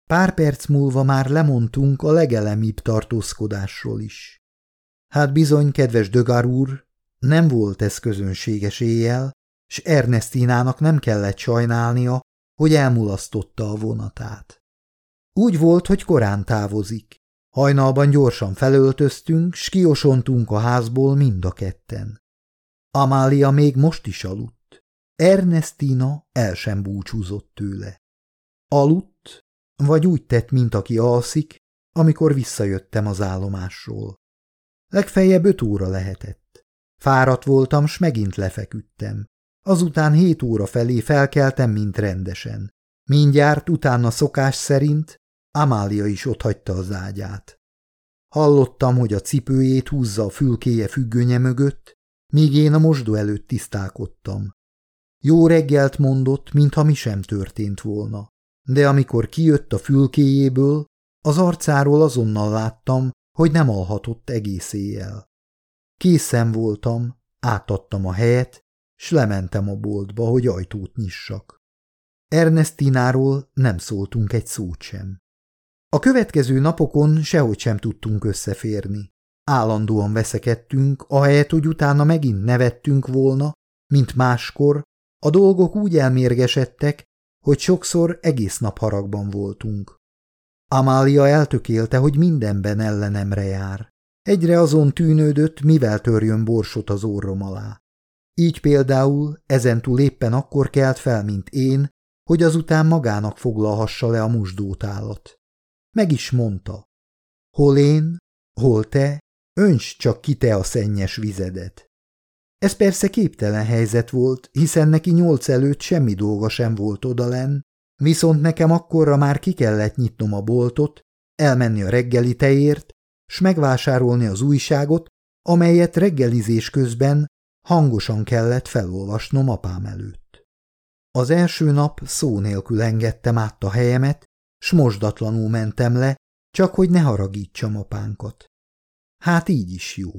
Pár perc múlva már lemondtunk a legelemibb tartózkodásról is. Hát bizony, kedves Dögar úr, nem volt ez közönséges éjjel, s Ernestinának nem kellett sajnálnia, hogy elmulasztotta a vonatát. Úgy volt, hogy korán távozik. Hajnalban gyorsan felöltöztünk, s kiosontunk a házból mind a ketten. Amália még most is aludt. Ernestina el sem búcsúzott tőle. Aludt, vagy úgy tett, mint aki alszik, amikor visszajöttem az állomásról. Legfeljebb öt óra lehetett. Fáradt voltam, s megint lefeküdtem. Azután hét óra felé felkeltem, mint rendesen. Mindjárt utána szokás szerint Amália is otthagyta az ágyát. Hallottam, hogy a cipőjét húzza a fülkéje függönye mögött, míg én a mosdó előtt tisztálkodtam. Jó reggelt mondott, mintha mi sem történt volna, de amikor kijött a fülkéjéből, az arcáról azonnal láttam, hogy nem alhatott egész éjjel. Készen voltam, átadtam a helyet, s lementem a boltba, hogy ajtót nyissak. Ernestináról nem szóltunk egy szót sem. A következő napokon sehogy sem tudtunk összeférni. Állandóan veszekedtünk, ahelyett, hogy utána megint nevettünk volna, mint máskor, a dolgok úgy elmérgesedtek, hogy sokszor egész nap haragban voltunk. Amália eltökélte, hogy mindenben ellenemre jár. Egyre azon tűnődött, mivel törjön borsot az orrom alá. Így például ezentúl éppen akkor kelt fel, mint én, hogy azután magának foglalhassa le a musdótálat. Meg is mondta. Hol én, hol te, önts csak ki te a szennyes vizedet. Ez persze képtelen helyzet volt, hiszen neki nyolc előtt semmi dolga sem volt odalenn, viszont nekem akkorra már ki kellett nyitnom a boltot, elmenni a reggeli tejért, s megvásárolni az újságot, amelyet reggelizés közben hangosan kellett felolvasnom apám előtt. Az első nap szó nélkül engedtem át a helyemet, s mosdatlanul mentem le, csak hogy ne haragítsam apánkat. Hát így is jó.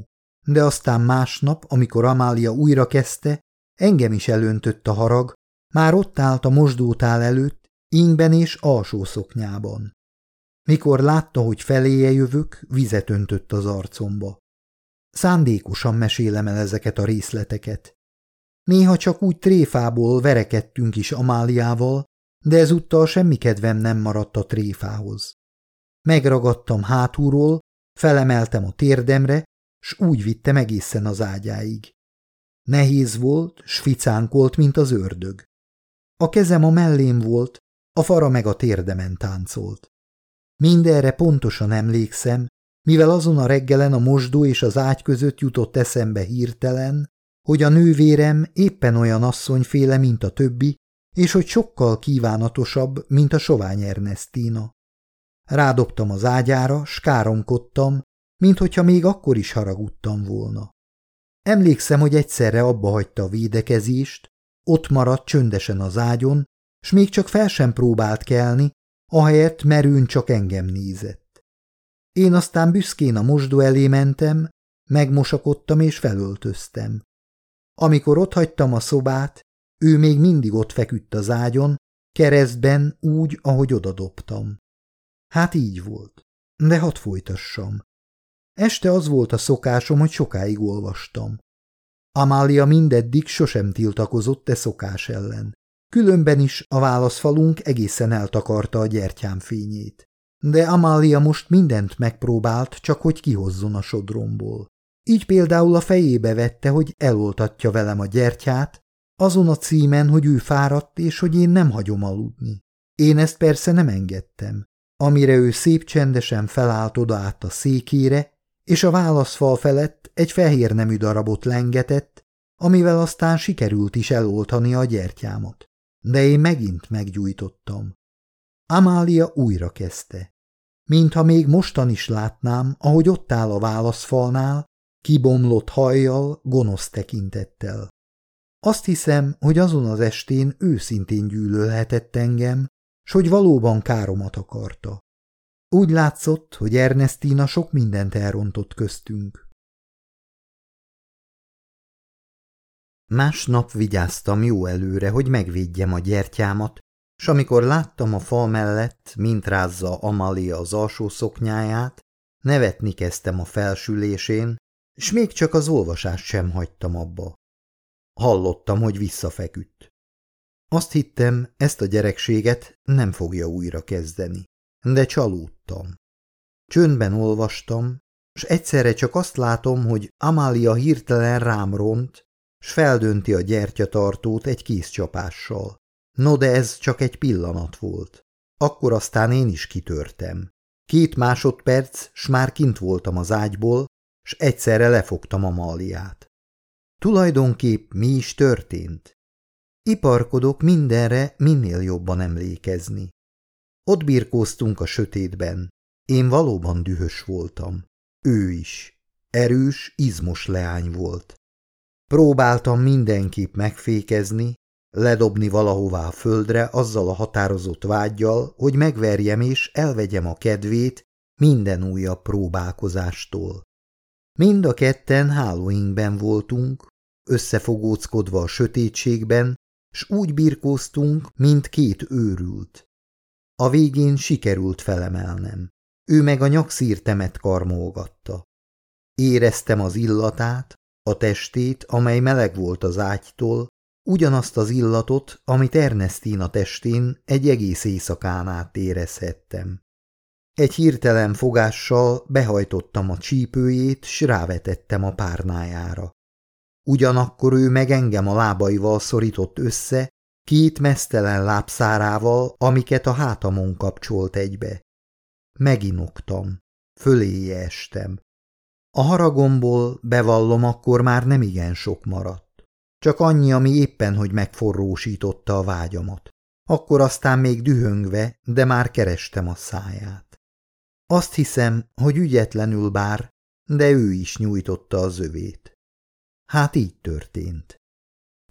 De aztán másnap, amikor Amália újra kezdte, engem is elöntött a harag, már ott állt a mosdótál előtt, ingben és alsó szoknyában. Mikor látta, hogy feléje jövök, vizet öntött az arcomba. Szándékosan mesélem el ezeket a részleteket. Néha csak úgy tréfából verekedtünk is Amáliával, de ezúttal semmi kedvem nem maradt a tréfához. Megragadtam hátulról, felemeltem a térdemre, s úgy vittem egészen az ágyáig. Nehéz volt, s ficánkolt, mint az ördög. A kezem a mellém volt, a fara meg a térdemen táncolt. Mindenre pontosan emlékszem, mivel azon a reggelen a mosdó és az ágy között jutott eszembe hirtelen, hogy a nővérem éppen olyan asszonyféle, mint a többi, és hogy sokkal kívánatosabb, mint a sovány Ernestina. Rádobtam az ágyára, s káromkodtam, mint hogyha még akkor is haragudtam volna. Emlékszem, hogy egyszerre abba hagyta a védekezést, ott maradt csöndesen az ágyon, s még csak fel sem próbált kelni, ahelyett merőn csak engem nézett. Én aztán büszkén a mosdó elé mentem, megmosakodtam és felöltöztem. Amikor otthagytam a szobát, ő még mindig ott feküdt az ágyon, keresztben úgy, ahogy odadobtam. Hát így volt. De hadd folytassam. Este az volt a szokásom, hogy sokáig olvastam. Amália mindeddig sosem tiltakozott e szokás ellen. Különben is a válaszfalunk egészen eltakarta a gyertyám fényét. De Amália most mindent megpróbált, csak hogy kihozzon a sodromból. Így például a fejébe vette, hogy eloltatja velem a gyertyát, azon a címen, hogy ő fáradt, és hogy én nem hagyom aludni. Én ezt persze nem engedtem. Amire ő szép csendesen felállt oda át a székére, és a válaszfal felett egy fehér nemű darabot lengetett, amivel aztán sikerült is eloltani a gyertyámat. De én megint meggyújtottam. Amália újra kezdte. Mintha még mostan is látnám, ahogy ott áll a válaszfalnál, kibomlott hajjal, gonosz tekintettel. Azt hiszem, hogy azon az estén őszintén gyűlölhetett engem, s hogy valóban káromat akarta. Úgy látszott, hogy Ernestina sok mindent elrontott köztünk. Másnap vigyáztam jó előre, hogy megvédjem a gyertyámat, s amikor láttam a fal mellett, mint rázza Amalia az alsó szoknyáját, nevetni kezdtem a felsülésén, s még csak az olvasást sem hagytam abba. Hallottam, hogy visszafeküdt. Azt hittem, ezt a gyerekséget nem fogja újra kezdeni, de csalódtam. Csöndben olvastam, s egyszerre csak azt látom, hogy Amália hirtelen rám ront, s feldönti a gyertyatartót egy kézcsapással. No, de ez csak egy pillanat volt. Akkor aztán én is kitörtem. Két másodperc, s már kint voltam az ágyból, s egyszerre lefogtam Amáliát. Tulajdonképp mi is történt? Iparkodok mindenre minél jobban emlékezni. Ott birkóztunk a sötétben. Én valóban dühös voltam. Ő is. Erős, izmos leány volt. Próbáltam mindenképp megfékezni, ledobni valahová a földre azzal a határozott vágyjal, hogy megverjem és elvegyem a kedvét minden újabb próbálkozástól. Mind a ketten hálóinkben voltunk, összefogóckodva a sötétségben, s úgy birkóztunk, mint két őrült. A végén sikerült felemelnem. Ő meg a nyakszírtemet karmolgatta. Éreztem az illatát, a testét, amely meleg volt az ágytól, ugyanazt az illatot, amit Ernestina testén egy egész éjszakán át érezhettem. Egy hirtelen fogással behajtottam a csípőjét, s rávetettem a párnájára. Ugyanakkor ő meg engem a lábaival szorított össze, két mesztelen lábszárával, amiket a hátamon kapcsolt egybe. Meginoktam, föléje estem. A haragomból, bevallom, akkor már nem igen sok maradt. Csak annyi, ami éppen, hogy megforrósította a vágyamat. Akkor aztán még dühöngve, de már kerestem a száját. Azt hiszem, hogy ügyetlenül bár, de ő is nyújtotta az övét. Hát így történt.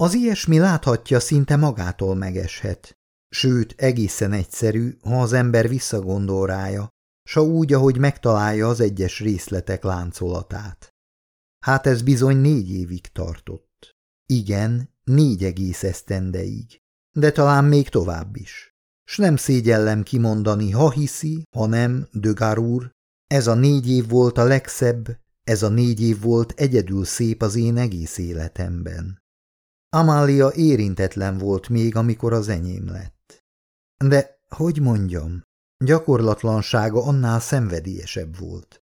Az ilyesmi láthatja szinte magától megeshet, sőt egészen egyszerű, ha az ember visszagondol rája, s úgy, ahogy megtalálja az egyes részletek láncolatát. Hát ez bizony négy évig tartott. Igen, négy egész esztendeig, de talán még tovább is. S nem szégyellem kimondani, ha hiszi, ha nem, Dögár úr, ez a négy év volt a legszebb, ez a négy év volt egyedül szép az én egész életemben. Amália érintetlen volt még, amikor az enyém lett. De, hogy mondjam, gyakorlatlansága annál szenvedélyesebb volt.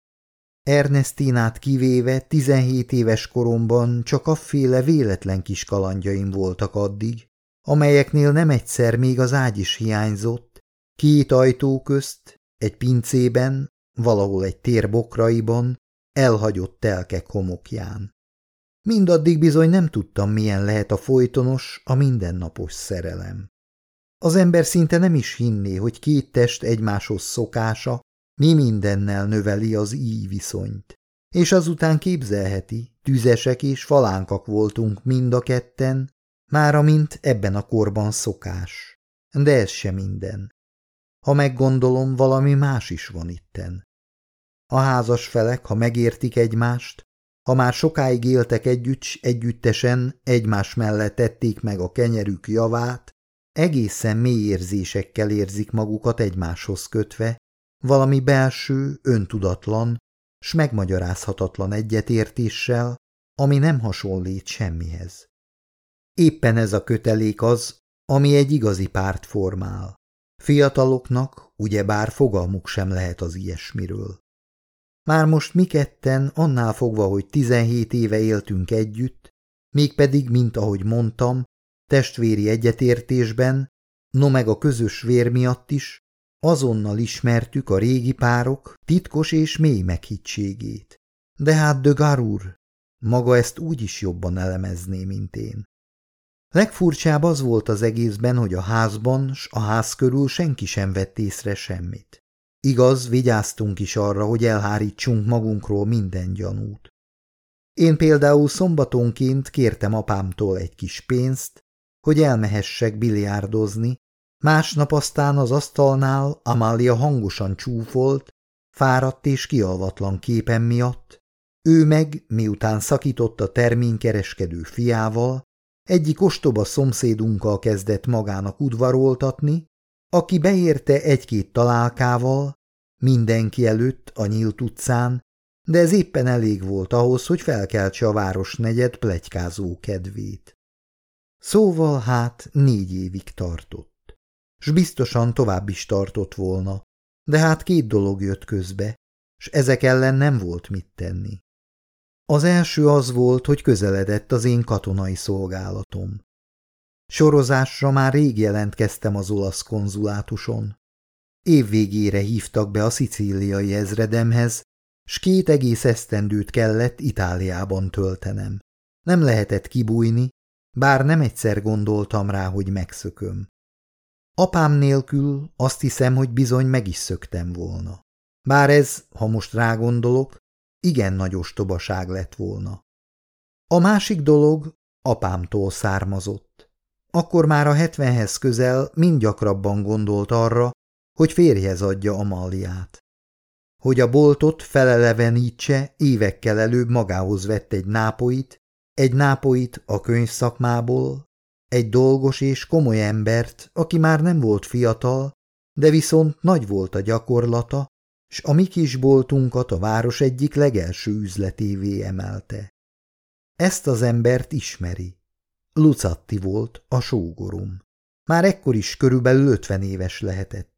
Ernestinát kivéve 17 éves koromban csak afféle véletlen kis kalandjaim voltak addig, amelyeknél nem egyszer még az ágy is hiányzott, két ajtó közt, egy pincében, valahol egy tér bokraiban, elhagyott telkek homokján. Mindaddig bizony nem tudtam, milyen lehet a folytonos, a mindennapos szerelem. Az ember szinte nem is hinné, hogy két test egymáshoz szokása mi mindennel növeli az íj viszonyt. És azután képzelheti, tüzesek és falánkak voltunk mind a ketten, már amint ebben a korban szokás. De ez sem minden. Ha meggondolom, valami más is van itten. A házas felek, ha megértik egymást, ha már sokáig éltek együtt, együttesen egymás mellett tették meg a kenyerük javát, egészen mély érzésekkel érzik magukat egymáshoz kötve, valami belső, öntudatlan, s megmagyarázhatatlan egyetértéssel, ami nem hasonlít semmihez. Éppen ez a kötelék az, ami egy igazi párt formál. Fiataloknak ugyebár fogalmuk sem lehet az ilyesmiről. Már most mi ketten, annál fogva, hogy 17 éve éltünk együtt, mégpedig, mint ahogy mondtam, testvéri egyetértésben, no meg a közös vér miatt is, azonnal ismertük a régi párok titkos és mély meghittségét. De hát de Garur, maga ezt úgy is jobban elemezné, mint én. Legfurcsább az volt az egészben, hogy a házban s a ház körül senki sem vett észre semmit. Igaz, vigyáztunk is arra, hogy elhárítsunk magunkról minden gyanút. Én például szombatonként kértem apámtól egy kis pénzt, hogy elmehessek biliárdozni, másnap aztán az asztalnál Amália hangosan csúfolt, fáradt és kialvatlan képen miatt, ő meg, miután szakított a terménykereskedő fiával, egyik ostoba szomszédunkkal kezdett magának udvaroltatni, aki beérte egy-két találkával, mindenki előtt a nyílt utcán, de ez éppen elég volt ahhoz, hogy felkeltse a városnegyed plegykázó kedvét. Szóval hát négy évig tartott. S biztosan tovább is tartott volna, de hát két dolog jött közbe, s ezek ellen nem volt mit tenni. Az első az volt, hogy közeledett az én katonai szolgálatom. Sorozásra már rég jelentkeztem az olasz konzulátuson. Évvégére hívtak be a szicíliai ezredemhez, s két egész esztendőt kellett Itáliában töltenem. Nem lehetett kibújni, bár nem egyszer gondoltam rá, hogy megszököm. Apám nélkül azt hiszem, hogy bizony meg is szöktem volna. Bár ez, ha most rágondolok, igen nagy ostobaság lett volna. A másik dolog apámtól származott. Akkor már a hetvenhez közel mind gyakrabban gondolt arra, hogy férjhez adja Amaliát. Hogy a boltot felelevenítse, évekkel előbb magához vett egy nápoit, egy nápoit a könyvszakmából, egy dolgos és komoly embert, aki már nem volt fiatal, de viszont nagy volt a gyakorlata, s a mi kis boltunkat a város egyik legelső üzletévé emelte. Ezt az embert ismeri. Lucatti volt a sógorom. Már ekkor is körülbelül ötven éves lehetett.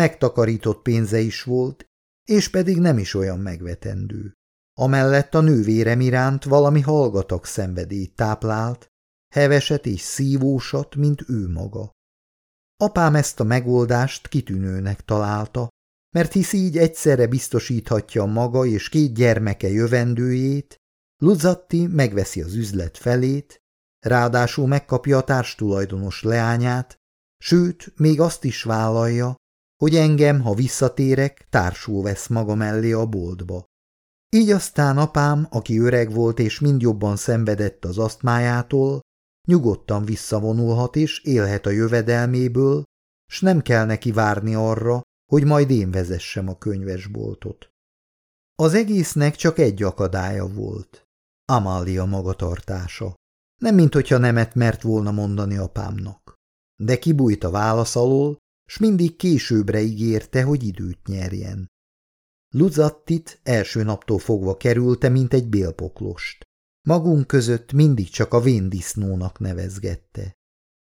Megtakarított pénze is volt, és pedig nem is olyan megvetendő. Amellett a nővérem iránt valami hallgatag szenvedélyt táplált, heveset és szívósat, mint ő maga. Apám ezt a megoldást kitűnőnek találta, mert hisz így egyszerre biztosíthatja maga és két gyermeke jövendőjét, Luzatti megveszi az üzlet felét, ráadásul megkapja a társtulajdonos leányát, sőt, még azt is vállalja, hogy engem, ha visszatérek, társul vesz maga mellé a boltba. Így aztán apám, aki öreg volt és mind jobban szenvedett az asztmájától, nyugodtan visszavonulhat és élhet a jövedelméből, s nem kell neki várni arra, hogy majd én vezessem a könyvesboltot. Az egésznek csak egy akadálya volt. Amália magatartása. Nem mint hogyha nemet mert volna mondani apámnak. De kibújt a válasz alól, s mindig későbbre ígérte, hogy időt nyerjen. Luzattit első naptól fogva kerülte, mint egy bélpoklost. Magunk között mindig csak a véndisznónak nevezgette.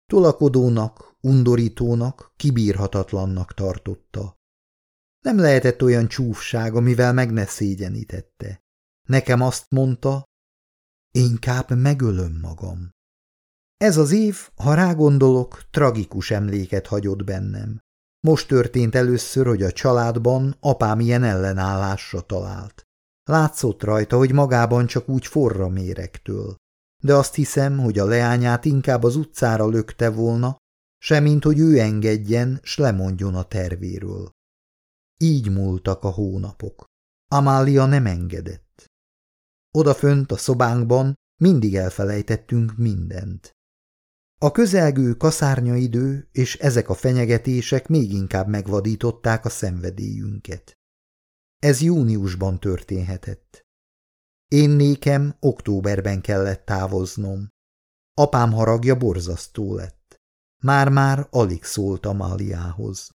Tolakodónak, undorítónak, kibírhatatlannak tartotta. Nem lehetett olyan csúfság, amivel meg ne szégyenítette. Nekem azt mondta, inkább megölöm magam. Ez az év, ha rágondolok, tragikus emléket hagyott bennem. Most történt először, hogy a családban apám ilyen ellenállásra talált. Látszott rajta, hogy magában csak úgy forra méregtől. De azt hiszem, hogy a leányát inkább az utcára lökte volna, semmint hogy ő engedjen, s lemondjon a tervéről. Így múltak a hónapok. Amália nem engedett. Odafönt a szobánkban mindig elfelejtettünk mindent. A közelgő kaszárnyaidő és ezek a fenyegetések még inkább megvadították a szenvedélyünket. Ez júniusban történhetett. Én nékem októberben kellett távoznom. Apám haragja borzasztó lett. Már-már alig szólt Amáliához.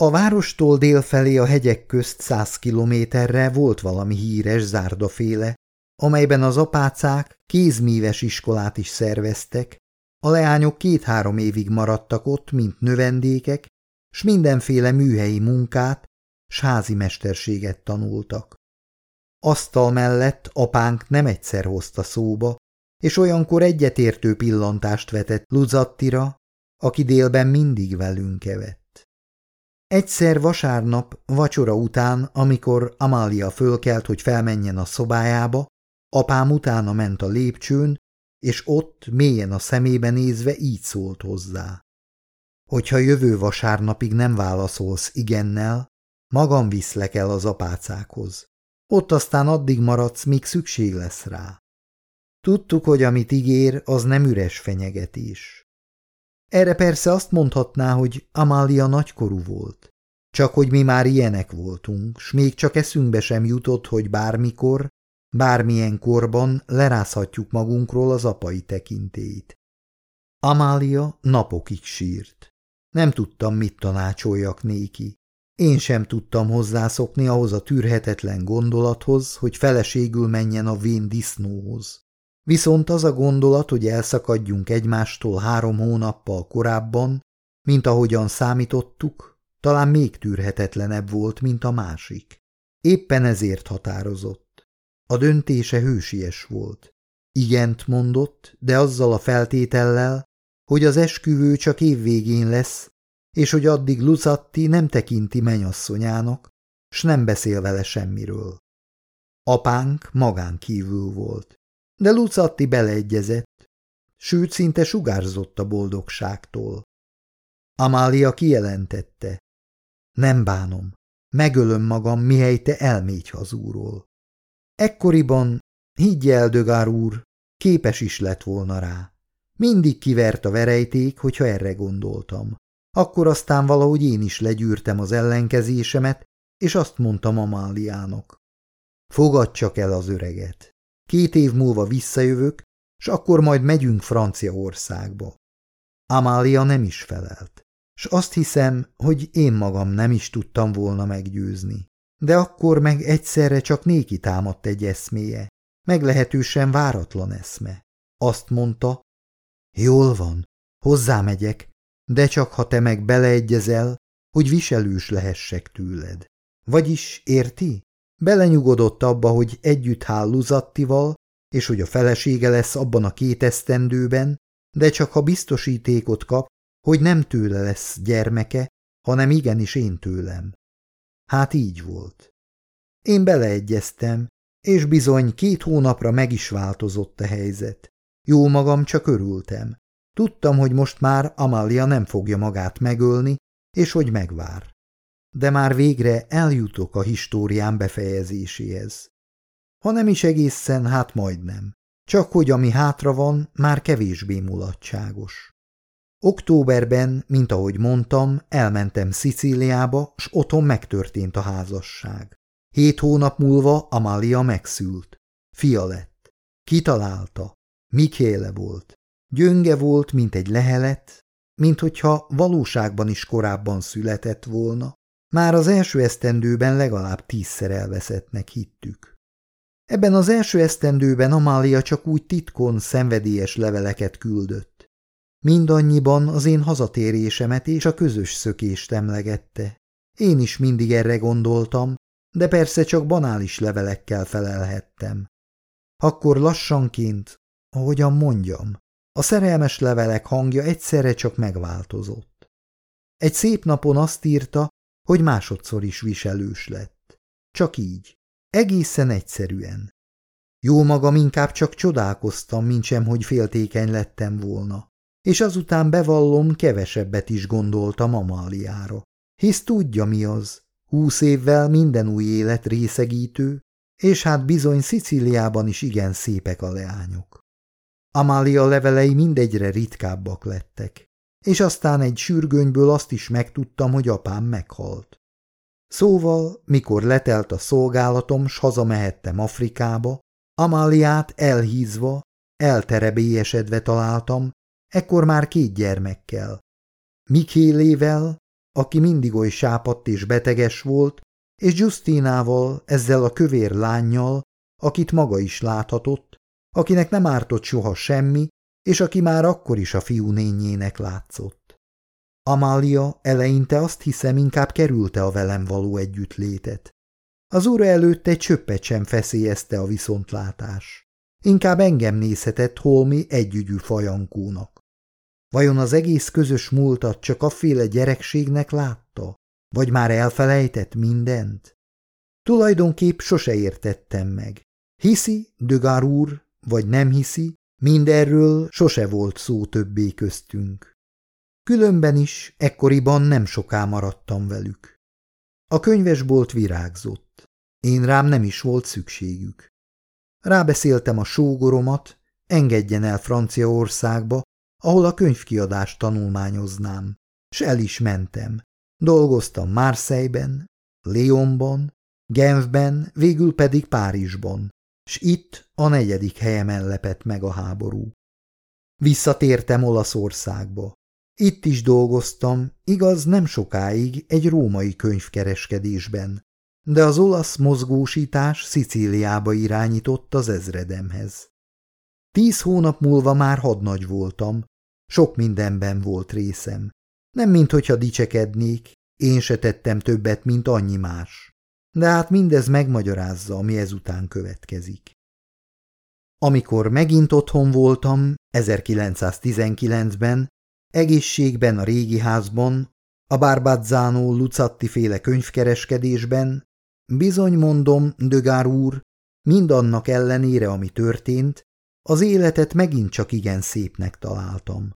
A várostól délfelé a hegyek közt száz kilométerre volt valami híres zárdaféle, amelyben az apácák kézmíves iskolát is szerveztek, a leányok két-három évig maradtak ott, mint növendékek, s mindenféle műhelyi munkát, s házi mesterséget tanultak. Asztal mellett apánk nem egyszer hozta szóba, és olyankor egyetértő pillantást vetett Luzattira, aki délben mindig velünk evett. Egyszer vasárnap, vacsora után, amikor Amália fölkelt, hogy felmenjen a szobájába, apám utána ment a lépcsőn, és ott, mélyen a szemébe nézve így szólt hozzá. Hogyha jövő vasárnapig nem válaszolsz igennel, magam viszlek el az apácákhoz. Ott aztán addig maradsz, míg szükség lesz rá. Tudtuk, hogy amit ígér, az nem üres fenyegetés. Erre persze azt mondhatná, hogy Amália nagykorú volt. Csak hogy mi már ilyenek voltunk, s még csak eszünkbe sem jutott, hogy bármikor, bármilyen korban lerázhatjuk magunkról az apai tekintélyt. Amália napokig sírt. Nem tudtam, mit tanácsoljak néki. Én sem tudtam hozzászokni ahhoz a tűrhetetlen gondolathoz, hogy feleségül menjen a vén disznóhoz. Viszont az a gondolat, hogy elszakadjunk egymástól három hónappal korábban, mint ahogyan számítottuk, talán még tűrhetetlenebb volt, mint a másik. Éppen ezért határozott. A döntése hősies volt. Igent mondott, de azzal a feltétellel, hogy az esküvő csak évvégén lesz, és hogy addig Lucatti nem tekinti menyasszonyának, s nem beszél vele semmiről. Apánk magán kívül volt, de Lucatti beleegyezett, sőt szinte sugárzott a boldogságtól. Amália kijelentette, nem bánom, megölöm magam, mihely te elmégy hazúról. Ekkoriban, higgy el, Dögár úr, képes is lett volna rá. Mindig kivert a verejték, hogyha erre gondoltam. Akkor aztán valahogy én is legyűrtem az ellenkezésemet, és azt mondtam Amáliának. Fogad csak el az öreget. Két év múlva visszajövök, s akkor majd megyünk Franciaországba. Amália nem is felelt, s azt hiszem, hogy én magam nem is tudtam volna meggyőzni. De akkor meg egyszerre csak néki támadt egy eszméje, meglehetősen váratlan eszme. Azt mondta, jól van, hozzámegyek, de csak ha te meg beleegyezel, hogy viselős lehessek tőled. Vagyis, érti? Belenyugodott abba, hogy együtt Luzattival, és hogy a felesége lesz abban a két esztendőben, de csak ha biztosítékot kap, hogy nem tőle lesz gyermeke, hanem igenis én tőlem. Hát így volt. Én beleegyeztem, és bizony két hónapra meg is változott a helyzet. Jó magam csak örültem. Tudtam, hogy most már Amalia nem fogja magát megölni, és hogy megvár. De már végre eljutok a históriám befejezéséhez. Ha nem is egészen, hát majdnem. Csak hogy ami hátra van, már kevésbé mulatságos. Októberben, mint ahogy mondtam, elmentem Szicíliába, s otthon megtörtént a házasság. Hét hónap múlva Amalia megszült. Fia lett. Kitalálta. Mikéle volt. Gyönge volt, mint egy lehelet, mint hogyha valóságban is korábban született volna. Már az első esztendőben legalább tízszer elveszettnek hittük. Ebben az első esztendőben Amália csak úgy titkon szenvedélyes leveleket küldött. Mindannyiban az én hazatérésemet és a közös szökést emlegette. Én is mindig erre gondoltam, de persze csak banális levelekkel felelhettem. Akkor lassanként, ahogyan mondjam, a szerelmes levelek hangja egyszerre csak megváltozott. Egy szép napon azt írta, hogy másodszor is viselős lett. Csak így. Egészen egyszerűen. Jó magam inkább csak csodálkoztam, mintsem, hogy féltékeny lettem volna. És azután bevallom, kevesebbet is gondoltam Amáliára. Hisz tudja mi az. Húsz évvel minden új élet részegítő, és hát bizony Szicíliában is igen szépek a leányok. Amália levelei mindegyre ritkábbak lettek, és aztán egy sürgönyből azt is megtudtam, hogy apám meghalt. Szóval, mikor letelt a szolgálatom, s hazamehettem Afrikába, Amáliát elhízva, elterebélyesedve találtam, ekkor már két gyermekkel. Mikélével, aki mindig oly sápadt és beteges volt, és Justinával, ezzel a kövér lányjal, akit maga is láthatott, akinek nem ártott soha semmi, és aki már akkor is a fiú nényének látszott. Amália eleinte azt hiszem inkább kerülte a velem való együttlétet. Az ura előtt egy csöppet sem feszélyezte a viszontlátás. Inkább engem nézhetett holmi együgyű fajankónak. Vajon az egész közös múltat csak afféle gyerekségnek látta? Vagy már elfelejtett mindent? Tulajdonképp sose értettem meg. Hiszi, Dögár úr, vagy nem hiszi, mindenről sose volt szó többé köztünk. Különben is ekkoriban nem soká maradtam velük. A könyvesbolt virágzott. Én rám nem is volt szükségük. Rábeszéltem a sógoromat, engedjen el Franciaországba, ahol a könyvkiadást tanulmányoznám, s el is mentem. Dolgoztam Marseille-ben, Lyonban, Genfben, végül pedig Párizsban, s itt a negyedik helyemen lepett meg a háború. Visszatértem Olaszországba. Itt is dolgoztam, igaz nem sokáig egy római könyvkereskedésben, de az olasz mozgósítás Szicíliába irányított az ezredemhez. Tíz hónap múlva már hadnagy voltam, sok mindenben volt részem. Nem minthogyha dicsekednék, én se tettem többet, mint annyi más. De hát mindez megmagyarázza, ami ezután következik. Amikor megint otthon voltam, 1919-ben, egészségben a régi házban, a Barbazzano Lucatti féle könyvkereskedésben, bizony mondom, Dögár úr, mindannak ellenére, ami történt, az életet megint csak igen szépnek találtam.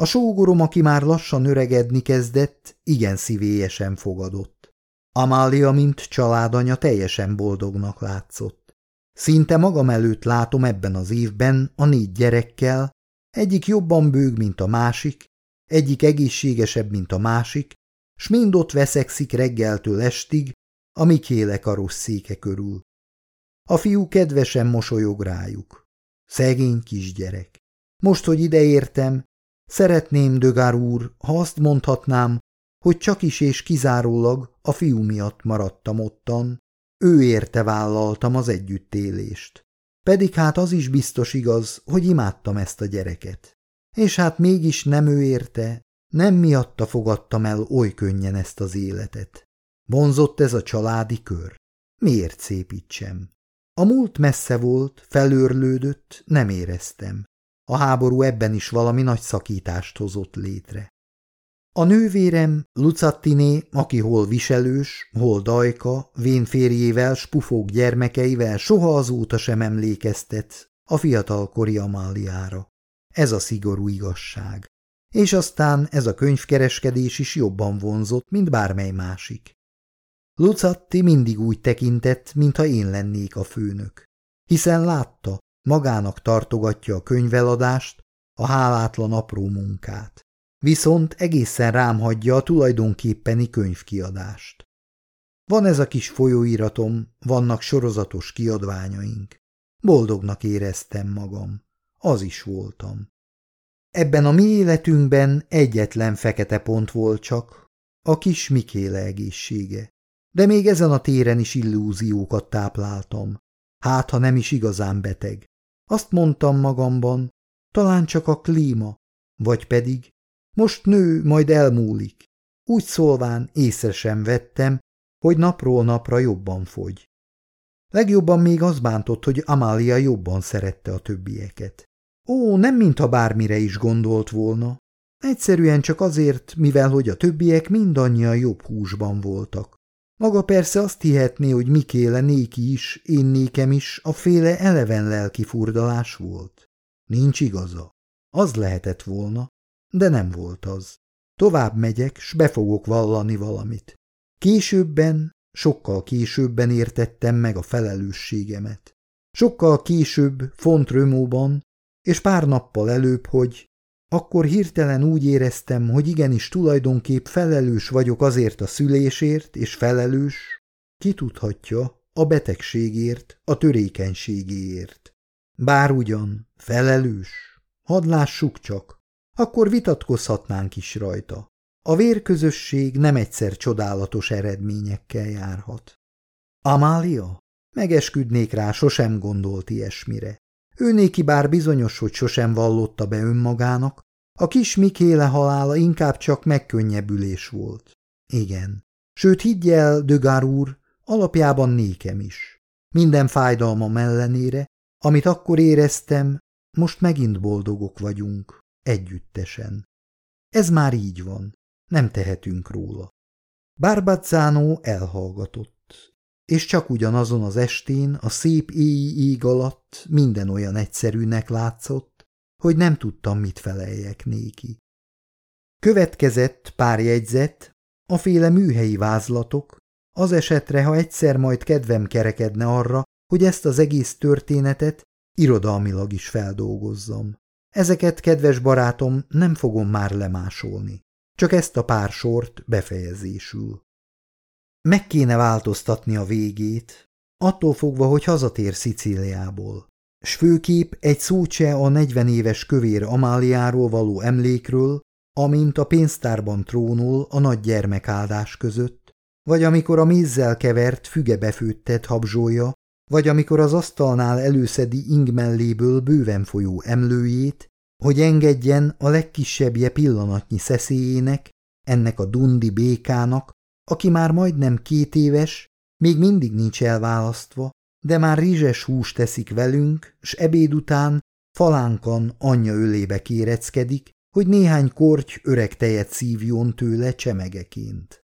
A sógorom, aki már lassan öregedni kezdett, igen szívélyesen fogadott. Amália, mint családanya, teljesen boldognak látszott. Szinte magam előtt látom ebben az évben a négy gyerekkel, egyik jobban bőg, mint a másik, egyik egészségesebb, mint a másik, s mind ott veszekszik reggeltől estig, a Mikéle karosszéke körül. A fiú kedvesen mosolyog rájuk. Szegény kisgyerek. Most, hogy ideértem, Szeretném, Dögár úr, ha azt mondhatnám, hogy csak is és kizárólag a fiú miatt maradtam ottan, ő érte vállaltam az együttélést. Pedig hát az is biztos igaz, hogy imádtam ezt a gyereket. És hát mégis nem ő érte, nem miatta fogadtam el oly könnyen ezt az életet. Vonzott ez a családi kör. Miért szépítsem? A múlt messze volt, felőrlődött, nem éreztem. A háború ebben is valami nagy szakítást hozott létre. A nővérem, Lucattiné, aki hol viselős, hol dajka, vénférjével, spufók gyermekeivel soha azóta sem emlékeztet a fiatalkori Amáliára. Ez a szigorú igazság. És aztán ez a könyvkereskedés is jobban vonzott, mint bármely másik. Lucatti mindig úgy tekintett, mintha én lennék a főnök. Hiszen látta, Magának tartogatja a könyveladást, a hálátlan apró munkát. Viszont egészen rám hagyja a tulajdonképpeni könyvkiadást. Van ez a kis folyóiratom, vannak sorozatos kiadványaink. Boldognak éreztem magam. Az is voltam. Ebben a mi életünkben egyetlen fekete pont volt csak, a kis Mikéle egészsége. De még ezen a téren is illúziókat tápláltam. Hát, ha nem is igazán beteg. Azt mondtam magamban, talán csak a klíma, vagy pedig most nő, majd elmúlik. Úgy szólván észre sem vettem, hogy napról napra jobban fogy. Legjobban még az bántott, hogy Amália jobban szerette a többieket. Ó, nem mintha bármire is gondolt volna. Egyszerűen csak azért, mivel hogy a többiek mindannyian jobb húsban voltak. Maga persze azt hihetné, hogy Mikéle néki is, én nékem is a féle eleven lelki furdalás volt. Nincs igaza. Az lehetett volna, de nem volt az. Tovább megyek, s be fogok vallani valamit. Későbben, sokkal későbben értettem meg a felelősségemet. Sokkal később, Font Römóban, és pár nappal előbb, hogy akkor hirtelen úgy éreztem, hogy igenis tulajdonképp felelős vagyok azért a szülésért, és felelős, ki tudhatja, a betegségért, a törékenységéért. Bár ugyan, felelős, hadd lássuk csak, akkor vitatkozhatnánk is rajta. A vérközösség nem egyszer csodálatos eredményekkel járhat. Amália? Megesküdnék rá, sosem gondolt ilyesmire. Ő néki bár bizonyos, hogy sosem vallotta be önmagának, a kis Mikéle halála inkább csak megkönnyebbülés volt. Igen. Sőt, higgyel, Dögár úr, alapjában nékem is. Minden fájdalmam ellenére, amit akkor éreztem, most megint boldogok vagyunk, együttesen. Ez már így van, nem tehetünk róla. Barbazzano elhallgatott, és csak ugyanazon az estén a szép éji ég alatt minden olyan egyszerűnek látszott, hogy nem tudtam, mit feleljek néki. Következett pár jegyzet, a féle műhelyi vázlatok, az esetre, ha egyszer majd kedvem kerekedne arra, hogy ezt az egész történetet irodalmilag is feldolgozzam. Ezeket, kedves barátom, nem fogom már lemásolni. Csak ezt a pár sort befejezésül. Meg kéne változtatni a végét, attól fogva, hogy hazatér Szicíliából. S főkép egy szócse a negyven éves kövér Amáliáról való emlékről, amint a pénztárban trónul a nagy gyermekáldás között, vagy amikor a mézzel kevert fügebefőttet habzsolja, vagy amikor az asztalnál előszedi ingmelléből bőven folyó emlőjét, hogy engedjen a legkisebbje pillanatnyi szeszélyének, ennek a dundi békának, aki már majdnem két éves, még mindig nincs elválasztva, de már rizses húst teszik velünk, s ebéd után falánkan anyja ölébe kéreckedik, hogy néhány korty öreg tejet szívjon tőle csemegeként.